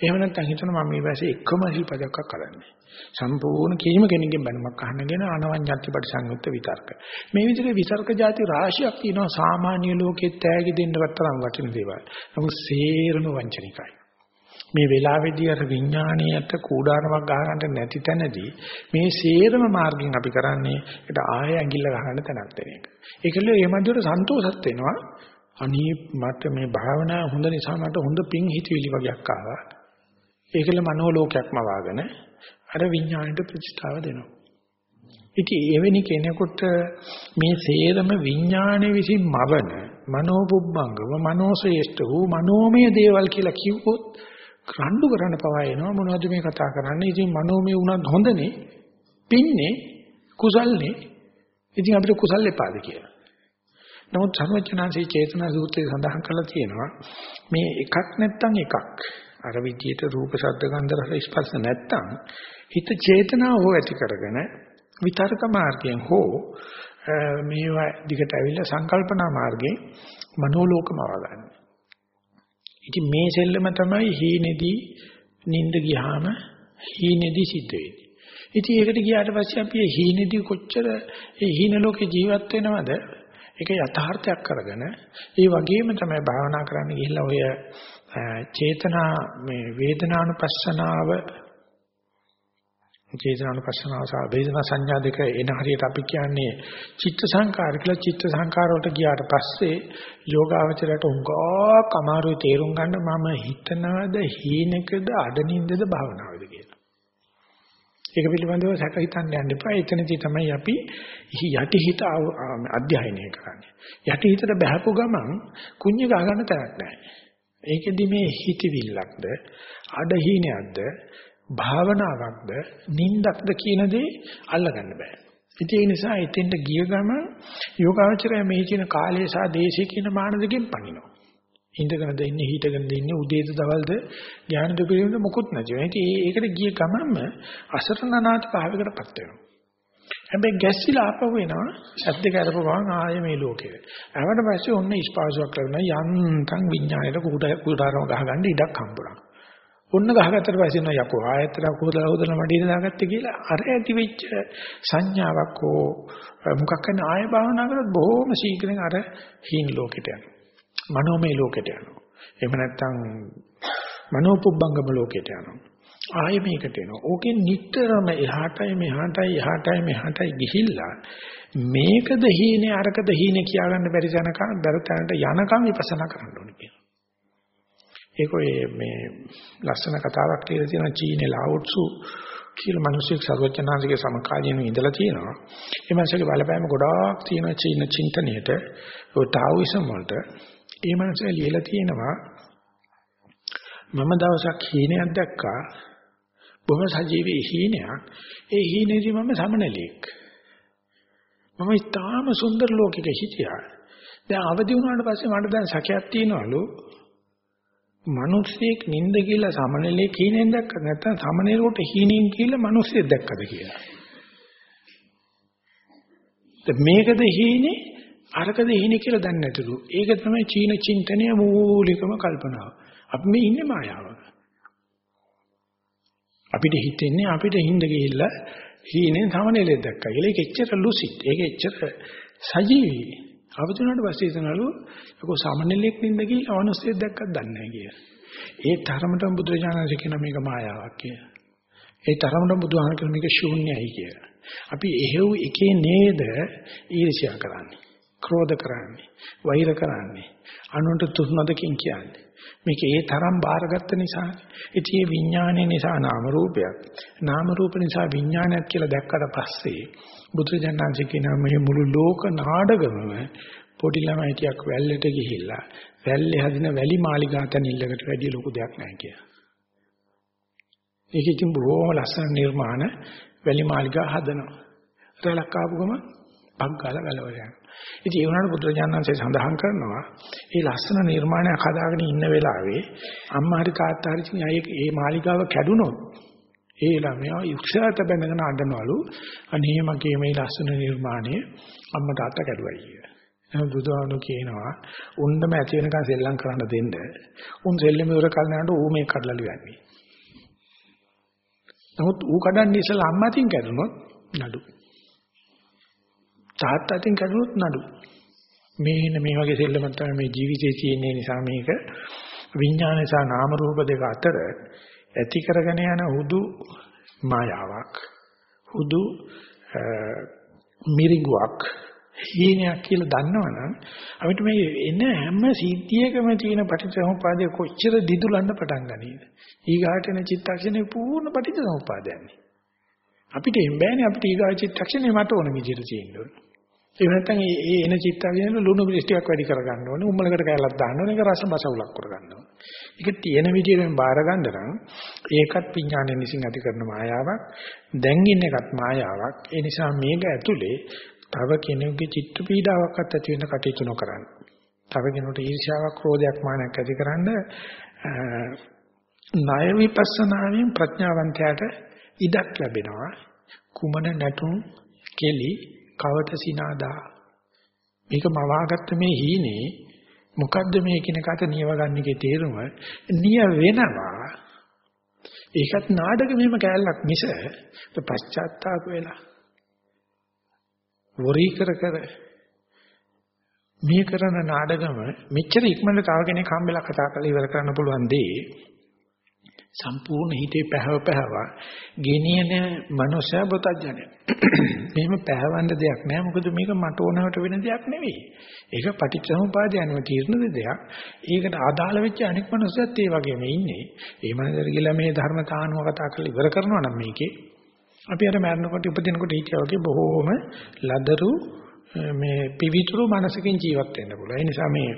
එහෙම නැත්නම් හිතනවා මම මේ වැසේ එකම සිල්පදයක් කරන්නේ. සම්පූර්ණ කීම කෙනෙක්ගෙන් බැනුමක් අහන්නගෙන අනවඤ්ඤත්ති පරිසංයුක්ත විතර්ක. මේ විදිහට විතර්ක જાති රාශියක් තියෙනවා සාමාන්‍ය ලෝකෙත් තෑගි දෙන්නවත් තරම් වටින දේවල්. නමුත් සේරම වංචනිකයි. මේ වෙලාවේදී අර විඥාණයට කූඩාරමක් ගහගන්න නැති තැනදී මේ සේරම මාර්ගයෙන් අපි කරන්නේ ඒකට ආය ඇඟිල්ල ගහන්න තැනක් දෙන එක. ඒකල මේ මැදට සන්තෝෂත් වෙනවා. අනී මට මේ භාවනා හොඳ නිසා මට හොඳ පිං හිතවිලි වගේක් ආවා. ඒකල මනෝලෝකයක්ම වාගෙන අර විඥාණයට ප්‍රතිස්ථාව දෙනවා. ඉතින් එවැනි කෙනෙකුට මේ සේරම විඥාණය විසින් මවන මනෝපුබ්බංගව මනෝශේෂ්ඨ වූ මනෝමය දේවල් කියලා කිව්වොත් රණ්ඩු කරන්න පවා එනවා මොනවද මේ කතා කරන්නේ? ඉතින් මනෝමය වුණත් හොඳනේ පින්නේ කුසල්නේ. ඉතින් අපිට කුසල් එපාද කියලා. නමුත් සර්වඥාන්සේ චේතනා සූත්‍රයේ සඳහන් කරලා තියෙනවා මේ එකක් නැත්තම් එකක්. අර විදියට රූප ශබ්ද ගන්ධ රස ස්පර්ශ නැත්තම් හිත චේතනාව හෝ ඇති කරගෙන විතර්ක මාර්ගයෙන් හෝ මේවා දිගට ඇවිල්ලා සංකල්පනා මාර්ගයෙන් මනෝලෝකම වගන්න. ඉතින් මේ සෙල්ලම තමයි හීනේදී නිින්ද ගියාම හීනේදී සිද්ධ වෙන්නේ. ඉතින් ඒකට ගියාට පස්සේ අපි හීනේදී කොච්චර ඒ හීන ලෝකේ ජීවත් වෙනවද? ඒක යථාර්ථයක් කරගෙන ඒ වගේම තමයි භාවනා කරන්න ගිහිල්ලා ඔය චේතනා මේ වේදනානුපස්සනාව චේතනානුපස්සනාව සහ වේදනා සංඥා දෙක එන හරියට අපි කියන්නේ චිත්ත සංකාර කියලා චිත්ත සංකාර වලට ගියාට පස්සේ යෝගාවචරයට උංගා කමාරුයි තේරුම් ගන්න මම හිතනවද හීනකද අඩනින්දද භාවනාවද කියලා. ඒක පිළිබඳව සැක හිතන්න යන්න එපා. එතනදී තමයි අපි යටි හිත අධ්‍යයනය කරන්නේ. යටි හිතට බහපු ගමන් කුඤ්ඤ ගහ ගන්න තැනක් නැහැ. ඒකෙදි මේ හිතවිල්ලක්ද අඩහීනයක්ද භාවනාවක්ද නින්දක්ද කියන දේ අල්ලගන්න බෑ. ඉතින් ඒ නිසා එතෙන්ට ගිය ගම යෝගාවචරය මේ කියන කාලය සහ දේශය කියන මානදකින් පනිනවා. ඉඳගෙනද ඉන්නේ හිටගෙනද ඉන්නේ උදේද දවල්ද ඥාන දෙපිරිවෙන්න මොකුත් නැතිව. ඉතින් ඒකට ගිය ගමන්ම අසරණනාත භාවයකටපත් වෙනවා. හැබැයි ගැස්සිලා ආපහු එනවා සද්ද කරපු ගමන් ආයේ මේ ලෝකෙට. ආවට පස්සේ ඔන්න ස්පාසුවක් කරන යන්තම් විඥාණයට කුඩ කුඩාරම ගහගන්න ඉඩක් හම්බුණා. ඔන්න ගහගත්තට පස්සේ නෝ යකෝ ආයතන කොහොදලා හොදලා මඩියට දාගත්තේ කියලා අර ඇති වෙච්ච සංඥාවක් හෝ මොකක් කරන ආය භාවනා කරොත් බොහොම ශීඝ්‍රයෙන් අර හීන ලෝකෙට යනවා. මනෝමය ලෝකෙට යනවා. එහෙම නැත්නම් මනෝපුබ්බංගම ලෝකෙට යනවා. ආයෙ මේකට එනවා. ඕකෙන් නිටතරම එහාටයි මෙහාටයි එහාටයි මෙහාටයි ගිහිල්ලා මේකද හීනේ අරකද හීනේ කියාගන්න බැරි තැනක බැරි තැනට යනකම් විපස්සනා කරන්න ඕනේ කියනවා. ඒක ඔය මේ ලස්සන කතාවක් කියලා තියෙනවා චීනේ ලාවුට්සු කියලා මිනිස්සෙක් සර්වඥාන්සේගේ සමකාලීනව ඉඳලා තියෙනවා. ඒ මිනිස්සගේ බලපෑම ගොඩාක් තියෙනවා චීන චින්තනයේට ඔය ටාවිසම් වලට. ඒ මිනිස්සයා ලියලා තියෙනවා මම දවසක් හීනයක් දැක්කා. බොහොම සජීවී හීනයක්. ඒ හීනේදී මම සමනලෙක්. මම ඉතාම සුන්දර ලෝකෙක හිටියා. දැන් අවදි වුණාට පස්සේ මට දැන් සැකයක් තියෙනවලු මිනිස්සෙක් නිින්ද කියලා සමනලේ කීනෙන් දැක්කද නැත්නම් සමනලේට හීනෙන් කියලා මිනිස්සෙක් දැක්කද කියලා. මේකද හීනේ අරකද හීනේ කියලා දන්නේ නැතුළු. ඒක තමයි චීන චින්තනයේ මූලිකම කල්පනාව. අපි මේ ඉන්නේ මායාවක. අපිට හිතෙන්නේ අපිට හිඳ ගිහිල්ලා හීනෙන් සමනලේ දැක්කා කියලා. ඒක එච්චර ලුසිඩ්. ඒක එච්චර සජීවී. අවතුනට පස්සේ හිතනලු යකෝ සාමාන්‍යලෙක් නින්ද කියලා අවනස්සෙක් දැක්කත් දන්නේ නැහැ කියලා. ඒ තරමටම බුදුරජාණන්සේ කියන මේක මායාවක් කියලා. ඒ තරමටම බුදුහාම කියන මේක ශූන්‍යයි කියලා. අපි එහෙව් එකේ නේද ඊර්ෂ්‍යා කරන්නේ. ක්‍රෝධ කරන්නේ. වෛර කරන්නේ. අනුන්ට තුස්නදකින් කියන්නේ. මේක ඒ තරම් බාරගත්ත නිසා ඉතින් මේ විඥානය නිසා නාම රූපයක් නාම රූප නිසා විඥානයක් කියලා දැක්කට පස්සේ බුදුරජාණන්සේ කියනවා මේ මුළු ලෝක නාඩගමම පොඩි ළමයි ටිකක් වැල්ලට ගිහිල්ලා වැල්ලේ හදින වැලි මාලිගා තැනිල්ලකට වැඩිය ලොකු දෙයක් නැහැ කියලා. ඒක ඉතින් බොහොම ලස්සන නිර්මාණ වැලි මාලිගා හදනවා. රැලක් ආපු ගම පග්ගාල ගලවලා යනවා. ඉතින් ඒ වුණාට බුදුරජාණන්සේ සඳහන් කරනවා මේ ලස්සන නිර්මාණයක් හදාගෙන ඉන්න වෙලාවේ අම්මා හරි තාත්තා හරි ඉතින් ඒ මාලිගාව කැඩුනොත් ඒ ළමයා යුක්ෂයාට බැඳගෙන අඬනවලු අනේ මගේ මේ ලස්සන නිර්මාණය අම්මා තාත්තා කැඩුවයි කියලා. එහෙනම් බුදුහාමුදුරු කියනවා උන්නම ඇති වෙනකන් සෙල්ලම් කරන්න දෙන්න. උන් සෙල්ලම ඉවර කරනකොට ඌ මේ කඩලා ලියන්නේ. නමුත් ඌ කඩන්නේ ඉස්සලා අම්මාටින් කැඩුනොත් නඩු. තාත්තාටින් කැඩුනොත් නඩු. මේන මේ වගේ සෙල්ලමක් තමයි මේ ජීවිතේ තියෙන නිසා මේක. විඥාන නිසා නාම රූප දෙක අතර ඇති කරගෙන යන හුදු මායාවක් හුදු මිරිඟුවක් හීනයක් කියලා දන්නවනම් අපිට මේ එන හැම සිද්ධියකම තියෙන පටිච්චසමුපාදය කොච්චර දිදුලන්න පටන් ගනීද? ඊගාට එන චිත්තක්ෂණේ පූර්ණ පටිච්චසමුපාදයන්නේ අපිට එම්බෑනේ අපිට ඊගා චිත්තක්ෂණේ මට ඕන විදිහට තියෙන්න ඕන. ඒ නැත්නම් ඒ එන චිත්තක්ෂණේ ලුණු පිළිස් ටිකක් වැඩි කරගන්න ඕනේ උම්මලකට කැලක් දාන්න ඕනේ ඒක රස බස උලක් කරගන්න ඕනේ ඒක තියෙන විදිහෙන් බාර ගන්න නම් ඒකත් විඥානයෙන් විසින් ඇති කරන මායාවක්. දැන් ඉන්න එකත් මායාවක්. ඒ නිසා මේක ඇතුලේ තව කෙනෙකුගේ චිත්ත පීඩාවක්වත් ඇති වෙන කටයුතු නොකරන්න. තව කෙනෙකුට ඊර්ෂ්‍යාවක්, ක්‍රෝධයක්, මානයක් ඇතිකරන්න ණය විපස්සනාවෙන් ප්‍රඥාවන්තයාට ඉඩක් ලැබෙනවා. කුමන නැටුම් කෙලි කවත සිනාදා. මේක මවාගත්ත මේ හීනේ මොකද්ද මේ කිනකට නියව ගන්න එකේ තේරුම? නිය වෙනවා ඒකත් නාඩගමේම කෑල්ලක් මිස පශ්චාත්තාප වෙලා. වොරි කර කර මේ කරන නාඩගම මෙච්චර ඉක්මනට තව කෙනෙක් හම්බෙලා කතා කරලා ඉවර කරන්න පුළුවන් දේ සම්පූර්ණ හිතේ පැහැව පැහැව ගෙනියන මනුෂ්‍ය බොතජන. මෙහෙම පැහැවන්න දෙයක් නෑ මොකද මේක මට ඕනවට වෙන දෙයක් නෙවෙයි. ඒක පටිච්චසමුපාදය අනුව තීරණ දෙයක්. ඒකට අදාළ වෙච්ච අනෙක් මනුස්සයත් ඒ වගේම ඉන්නේ. ඒ මනසට ගිහලා මේ ධර්මතානුව කතා කරලා ඉවර කරනවා නම් මේකේ අපි අර මරණකොට උපදිනකොට හිටියා වගේ බොහෝම ලදරු මේ පිවිතුරු මනසකින් ජීවත් වෙන්න පුළුවන්. ඒ නිසා මේ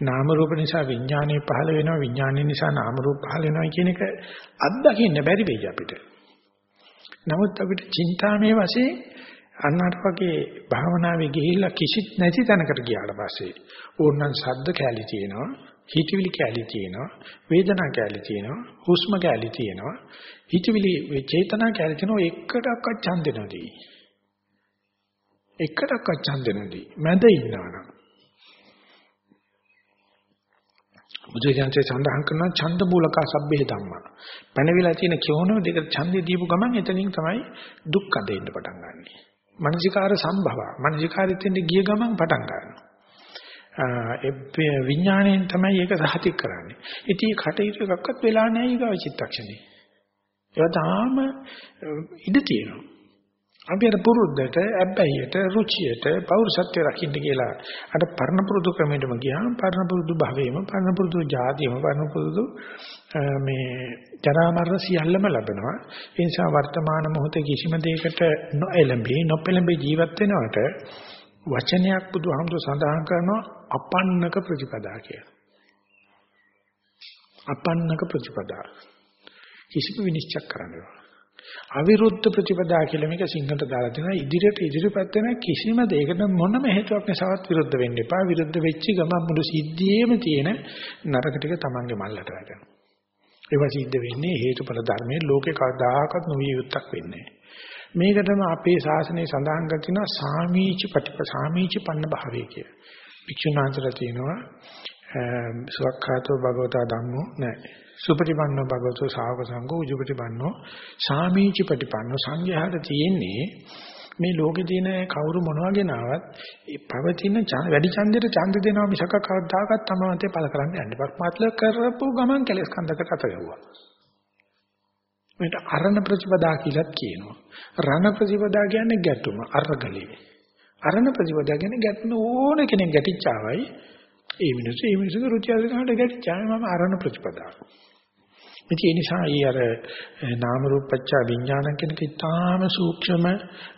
නාම රූප නිසා විඥානය පහළ වෙනවා විඥානය නිසා නාම රූප පහළ වෙනවා කියන එක අත්දකින්න බැරි වෙයි අපිට. නමුත් අපිට චින්තාමේ වශයෙන් අන්නතර වගේ භාවනාවේ ගිහිල්ලා කිසිත් නැති තැනකට ගියාට පස්සේ ඕනනම් ශබ්ද කැලි තියෙනවා හිතවිලි කැලි තියෙනවා වේදනා කැලි තියෙනවා හුස්ම කැලි තියෙනවා හිතවිලි චේතනා කැලි තියෙනවා එකටවත් ඡන්දෙ නැති එකටවත් ඡන්දෙ නැති මැද ඉන්නවනම් බුදුජානකේ සඳහන් කරන ඡන්ද මූලක සබ්බේ ධම්මා. පැනවිලා තියෙන කියෝනම දෙක ඡන්දේ දීපු ගමන් එතනින් තමයි දුක් අදෙන්න පටන් ගන්නෙ. මනසිකාර සම්භව. මනසිකාරෙත් ගිය ගමන් පටන් ගන්නවා. ඒ විඥාණයෙන් තමයි ඒක සහතික කරන්නේ. ඉතින් කටයුතු එකක්වත් වෙලා නැහැ ඊගාව චිත්තක්ෂණේ. ඒවා තාම ඉඳ තියෙනවා. අපි අර පුරුද්දට, අබ්බැහියට, රුචියට, පෞරුෂත්වයට රකින්න කියලා අර පරණ පුරුදු ක්‍රමයටම ගියාම පරණ පුරුදු භවයේම, පරණ පුරුදු જાතියම, පරණ පුරුදු මේ ජරා මරණ සියල්ලම ලැබෙනවා. ඒ නිසා වර්තමාන මොහොතේ කිසිම දෙයකට නොඑළඹී, නොපෙළඹී ජීවත් වෙනවට වචනයක් බුදුහාමුදුර සඳහන් කරනවා අපන්නක ප්‍රතිපදා කියලා. අපන්නක ප්‍රතිපදා. කිසිම විනිශ්චය කරන්න අවිරුද්ධ ප්‍රතිපදා කියලා මේක සිංහලට දාලා දෙනවා ඉදිරියට ඉදිරියපත් වෙන කිසිම දෙයකට මොනම හේතුවක් නැසවත් විරුද්ධ වෙන්න එපා. විරුද්ධ වෙච්ච ගමන් මුළු සිද්ධියේම තියෙන නරක ටික Tamange මල්ලට වැටෙනවා. ඒවා සිද්ධ වෙන්නේ හේතුඵල ධර්මයේ ලෝකේ කවදාකවත් නොවිය යුක්තක් වෙන්නේ මේකටම අපේ ශාසනය සඳහන් කර තිනවා සාමීච ප්‍රතිප සාමීච පන්න භාවය කිය. වික්ෂුනාන්තර තියෙනවා සුවක්ඛාතෝ භගවතා ධම්මෝ නැහැ. සුපටිපන්නෝ භගවතු ශාවක සංඝෝ උජුපටිපන්නෝ සාමීචි පටිපන්නෝ සංඝයාට තියෙන්නේ මේ ලෝකේ තියෙන කවුරු මොනවාගෙන ආවත් පවතින වැඩි ඡන්දයට ඡන්ද දෙනවා මිසක කවදාකවත් තමන්තේ පළ කරන්න යන්න බෑ. මාත්ල කරපු ගමන් කැලස් කන්දකට අත ගැහුවා. මේකට අරණ ප්‍රතිපදා කියලාත් කියනවා. රණ ප්‍රතිපදා කියන්නේ ගැටුම අරගලේ. අරණ ප්‍රතිපදා කියන්නේ ගැටුන ඕන කෙනෙක් ගැටිච්චාවයි ඒ මිනිස්සු ඒ මිනිස්සුගේ රුචි අරුචිකට ගැටිච්චාම මම අරණ ප්‍රතිපදාව. ඉතින් ඒ නිසා ඊ අර නාම රූපච්ඡා විඥාන කියන කිතාම සූක්ෂම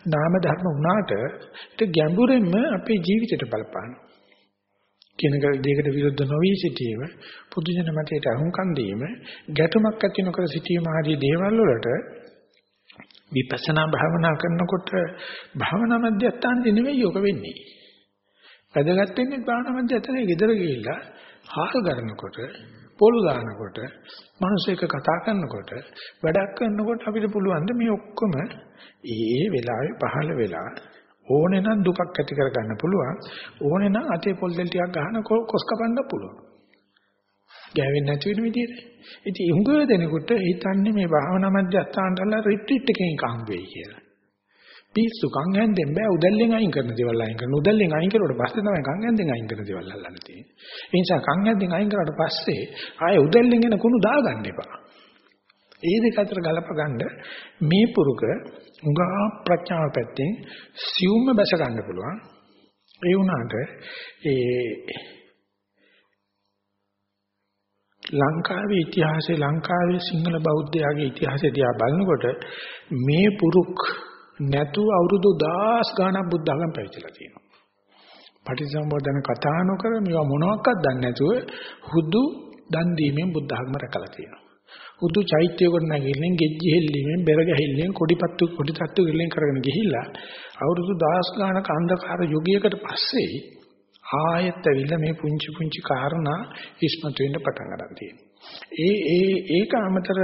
නාම ධර්ම වුණාට ඒක ගැඹුරින්ම අපේ ජීවිතයට බලපාන. කෙනක දෙයකට විරුද්ධ නොවි සිටීම පුදුජන මතයට අහුම්කම් දීම ගැටුමක් ඇති නොකර සිටීම ආදී දේවල් වලට විපස්සනා භාවනා කරනකොට භාවනා මධ්‍යස්ථානයේ නෙවෙයි යෝග වෙන්නේ. වැදගත් වෙන්නේ භාවනා මධ්‍යස්ථානයේ ගෙදර ගිහිල්ලා හාල් ගන්නකොට පොළු දානකොට මිනිස්සු එක්ක කතා කරනකොට වැඩක් කරනකොට අපිට පුළුවන් මේ ඔක්කොම ඒ වෙලාවේ පහළ වෙලා ඕනේ නම් දුකක් ඇති කරගන්න පුළුවන්. ඕනේ නම් අතේ පොල් දෙල් ටිකක් ගහන කොස් කපන්න පුළුවන්. ගෑවෙන්නේ නැති වෙන විදිහට ඉතින් උඟ දෙනකොට හිතන්නේ මේ භාවනා මධ්‍යස්ථානවල රිට්‍රීට් එකකින් කම් වෙයි කියලා. පිස්සු කන් හැන්දෙන් බෑ. උදැල්ලෙන් අයින් කරන දේවල් අයින් කරන උදැල්ලෙන් අයින් කරුවට පස්සේ තමයි කන් හැන්දෙන් අයින් කරන දේවල් අල්ලන්න තියෙන්නේ. ඒ නිසා කන් හැන්දෙන් අයින් කරාට පස්සේ ආයේ උදැල්ලෙන් එන කුණු දාගන්න එපා. ඒ දෙක අතර ගලප ගන්න මේ පුරුක උගා ප්‍රඥාව පැත්තෙන් සියුම්ම බැස ගන්න පුළුවන්. ඒ වුණාට ඒ ලංකාවේ ඉතිහාසයේ ලංකාවේ සිංහල බෞද්ධයාගේ ඉතිහාසය දිහා බලනකොට මේ පුරුක් නැතුව අවුරුදු 10 ගාණක් බුද්ධ ධර්ම පැවිදිලා තියෙනවා. පටිච්චසමුප්පාදන කතා නොකර මේවා මොනවාක්වත් දන්නේ නැතුව හුදු දන් දීමෙන් බුද්ධ ධර්ම රැකලා තියෙනවා. හුදු චෛත්‍ය කොට නැගිල්ලෙන් ගෙජ්ජි හෙල්ලීමෙන් බෙර ගැහිල්ලෙන් කොඩිපත්තු කොඩිතත්තු ගිල්ලෙන් කරගෙන ගිහිල්ලා අවුරුදු 10 ගාණක අන්ධකාර යුගයකට පස්සේ ආයෙත් ඇවිල්ලා මේ පුංචි පුංචි කාරණා ඉස්මතු වෙන්න පටන් ගන්න තියෙනවා. ඒ ඒ ඒක අමතර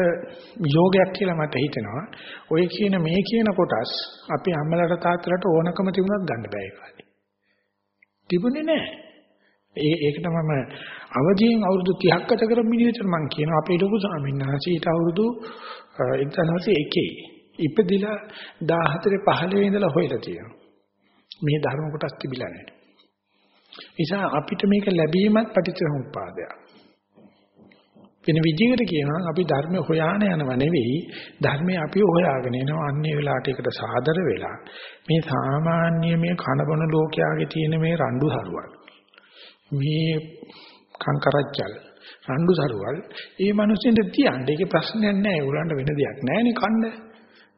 යෝගයක් කියලා මට හිතෙනවා. ඔය කියන මේ කියන කොටස් අපි අම්මලාට තාත්තලාට ඕනකම තිබුණත් ගන්න බෑ ඒ කාලේ. තිබුණේ නෑ. ඒ ඒකට මම අවදියෙන් අවුරුදු 30ක් ගත කරපු මිනිහට මම කියනවා අපේ ලොකු ස්වාමීන් වහන්සේ ඊට අවුරුදු 1901 ඉපදිලා 14 15 ඉඳලා හොයලා තියෙනවා. මේ ධර්ම කොටස් තිබිලා නැහැ. නිසා අපිට මේක ලැබීමත් පටිච්චසමුප්පාදයක්. වෙන විදිහකට කියනවා අපි ධර්ම හොයාන යනව නෙවෙයි ධර්මය අපි හොයාගෙන එනවා. අන්නේ වෙලාවට ඒකට සාදර වෙලා මේ සාමාන්‍ය මේ කනබන ලෝකයාගේ තියෙන මේ රණ්ඩු සරුවල් මේ කංකරච්චල් රණ්ඩු සරුවල් ඒ මිනිස්සුන්ට තියන්නේ. ඒකේ ප්‍රශ්නයක් නැහැ. උලන්න වෙන දෙයක් නැහැනේ කන්න.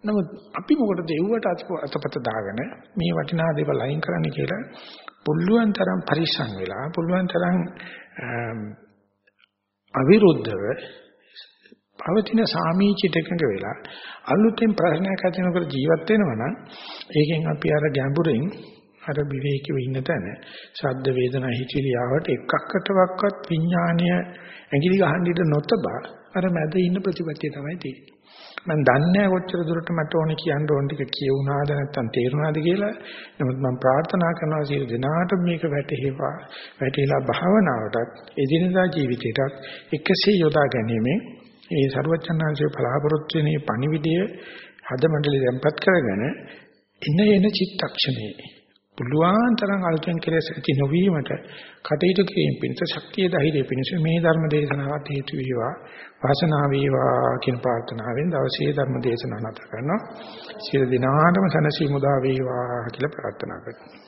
නමුත් අපි මොකටද එව්වට අතපත දාගෙන මේ වටිනා දේවල් අයින් කරන්න කියලා පුළුවන් තරම් පරිස්සම් වෙලා පුළුවන් තරම් අවිරුද්ධව පවතින සාමීචිත එකඟ වෙලා අලුතෙන් ප්‍රශ්නයක් ඇතිවෙනකොට ජීවත් වෙනවා නම් ඒකෙන් අපි අර ගැඹුරින් අර විවේකීව ඉන්න තැන ශබ්ද වේදනා හිතිලි ආවට එකක්කටවත් විඥානීය ඇඟිලි ගහන්න ඉඳ නොතබා අර මැද ඉන්න ප්‍රතිපත්තිය තමයි තියෙන්නේ. මම දන්නේ කොච්චර දුරට මට ඕනේ කියන්න ඕන ටික කියුණාද නැත්නම් තේරුණාද කියලා. නමුත් මම ප්‍රාර්ථනා කරනවා සියලු දෙනාට මේක වැටහෙවා. වැටහිලා භාවනාවටත් එදිනදා ජීවිතයටත් එකසේ යොදා ගැනීමෙන් ඒ ਸਰවචන්නාංශයේ බලාපොරොත්තු වෙනේ පණිවිඩය හදමණ්ඩලෙ දැම්පත් කරගෙන එන එන චිත්තක්ෂණේ පුළුවන් තරම් අලුතෙන් කෙලෙස් ඇති නොවීමට කටයුතු කිරීම පිණිස ශක්තිය ධෛර්යය පිණිස මේ ධර්ම දේශනාවත් හේතු වේවා වාසනාව වේවා කියන ප්‍රාර්ථනාවෙන් දවසේ ධර්ම දේශනාව නැත කරනවා. සියලු දිනාටම සනසීමු දා වේවා කියලා ප්‍රාර්ථනා කරනවා.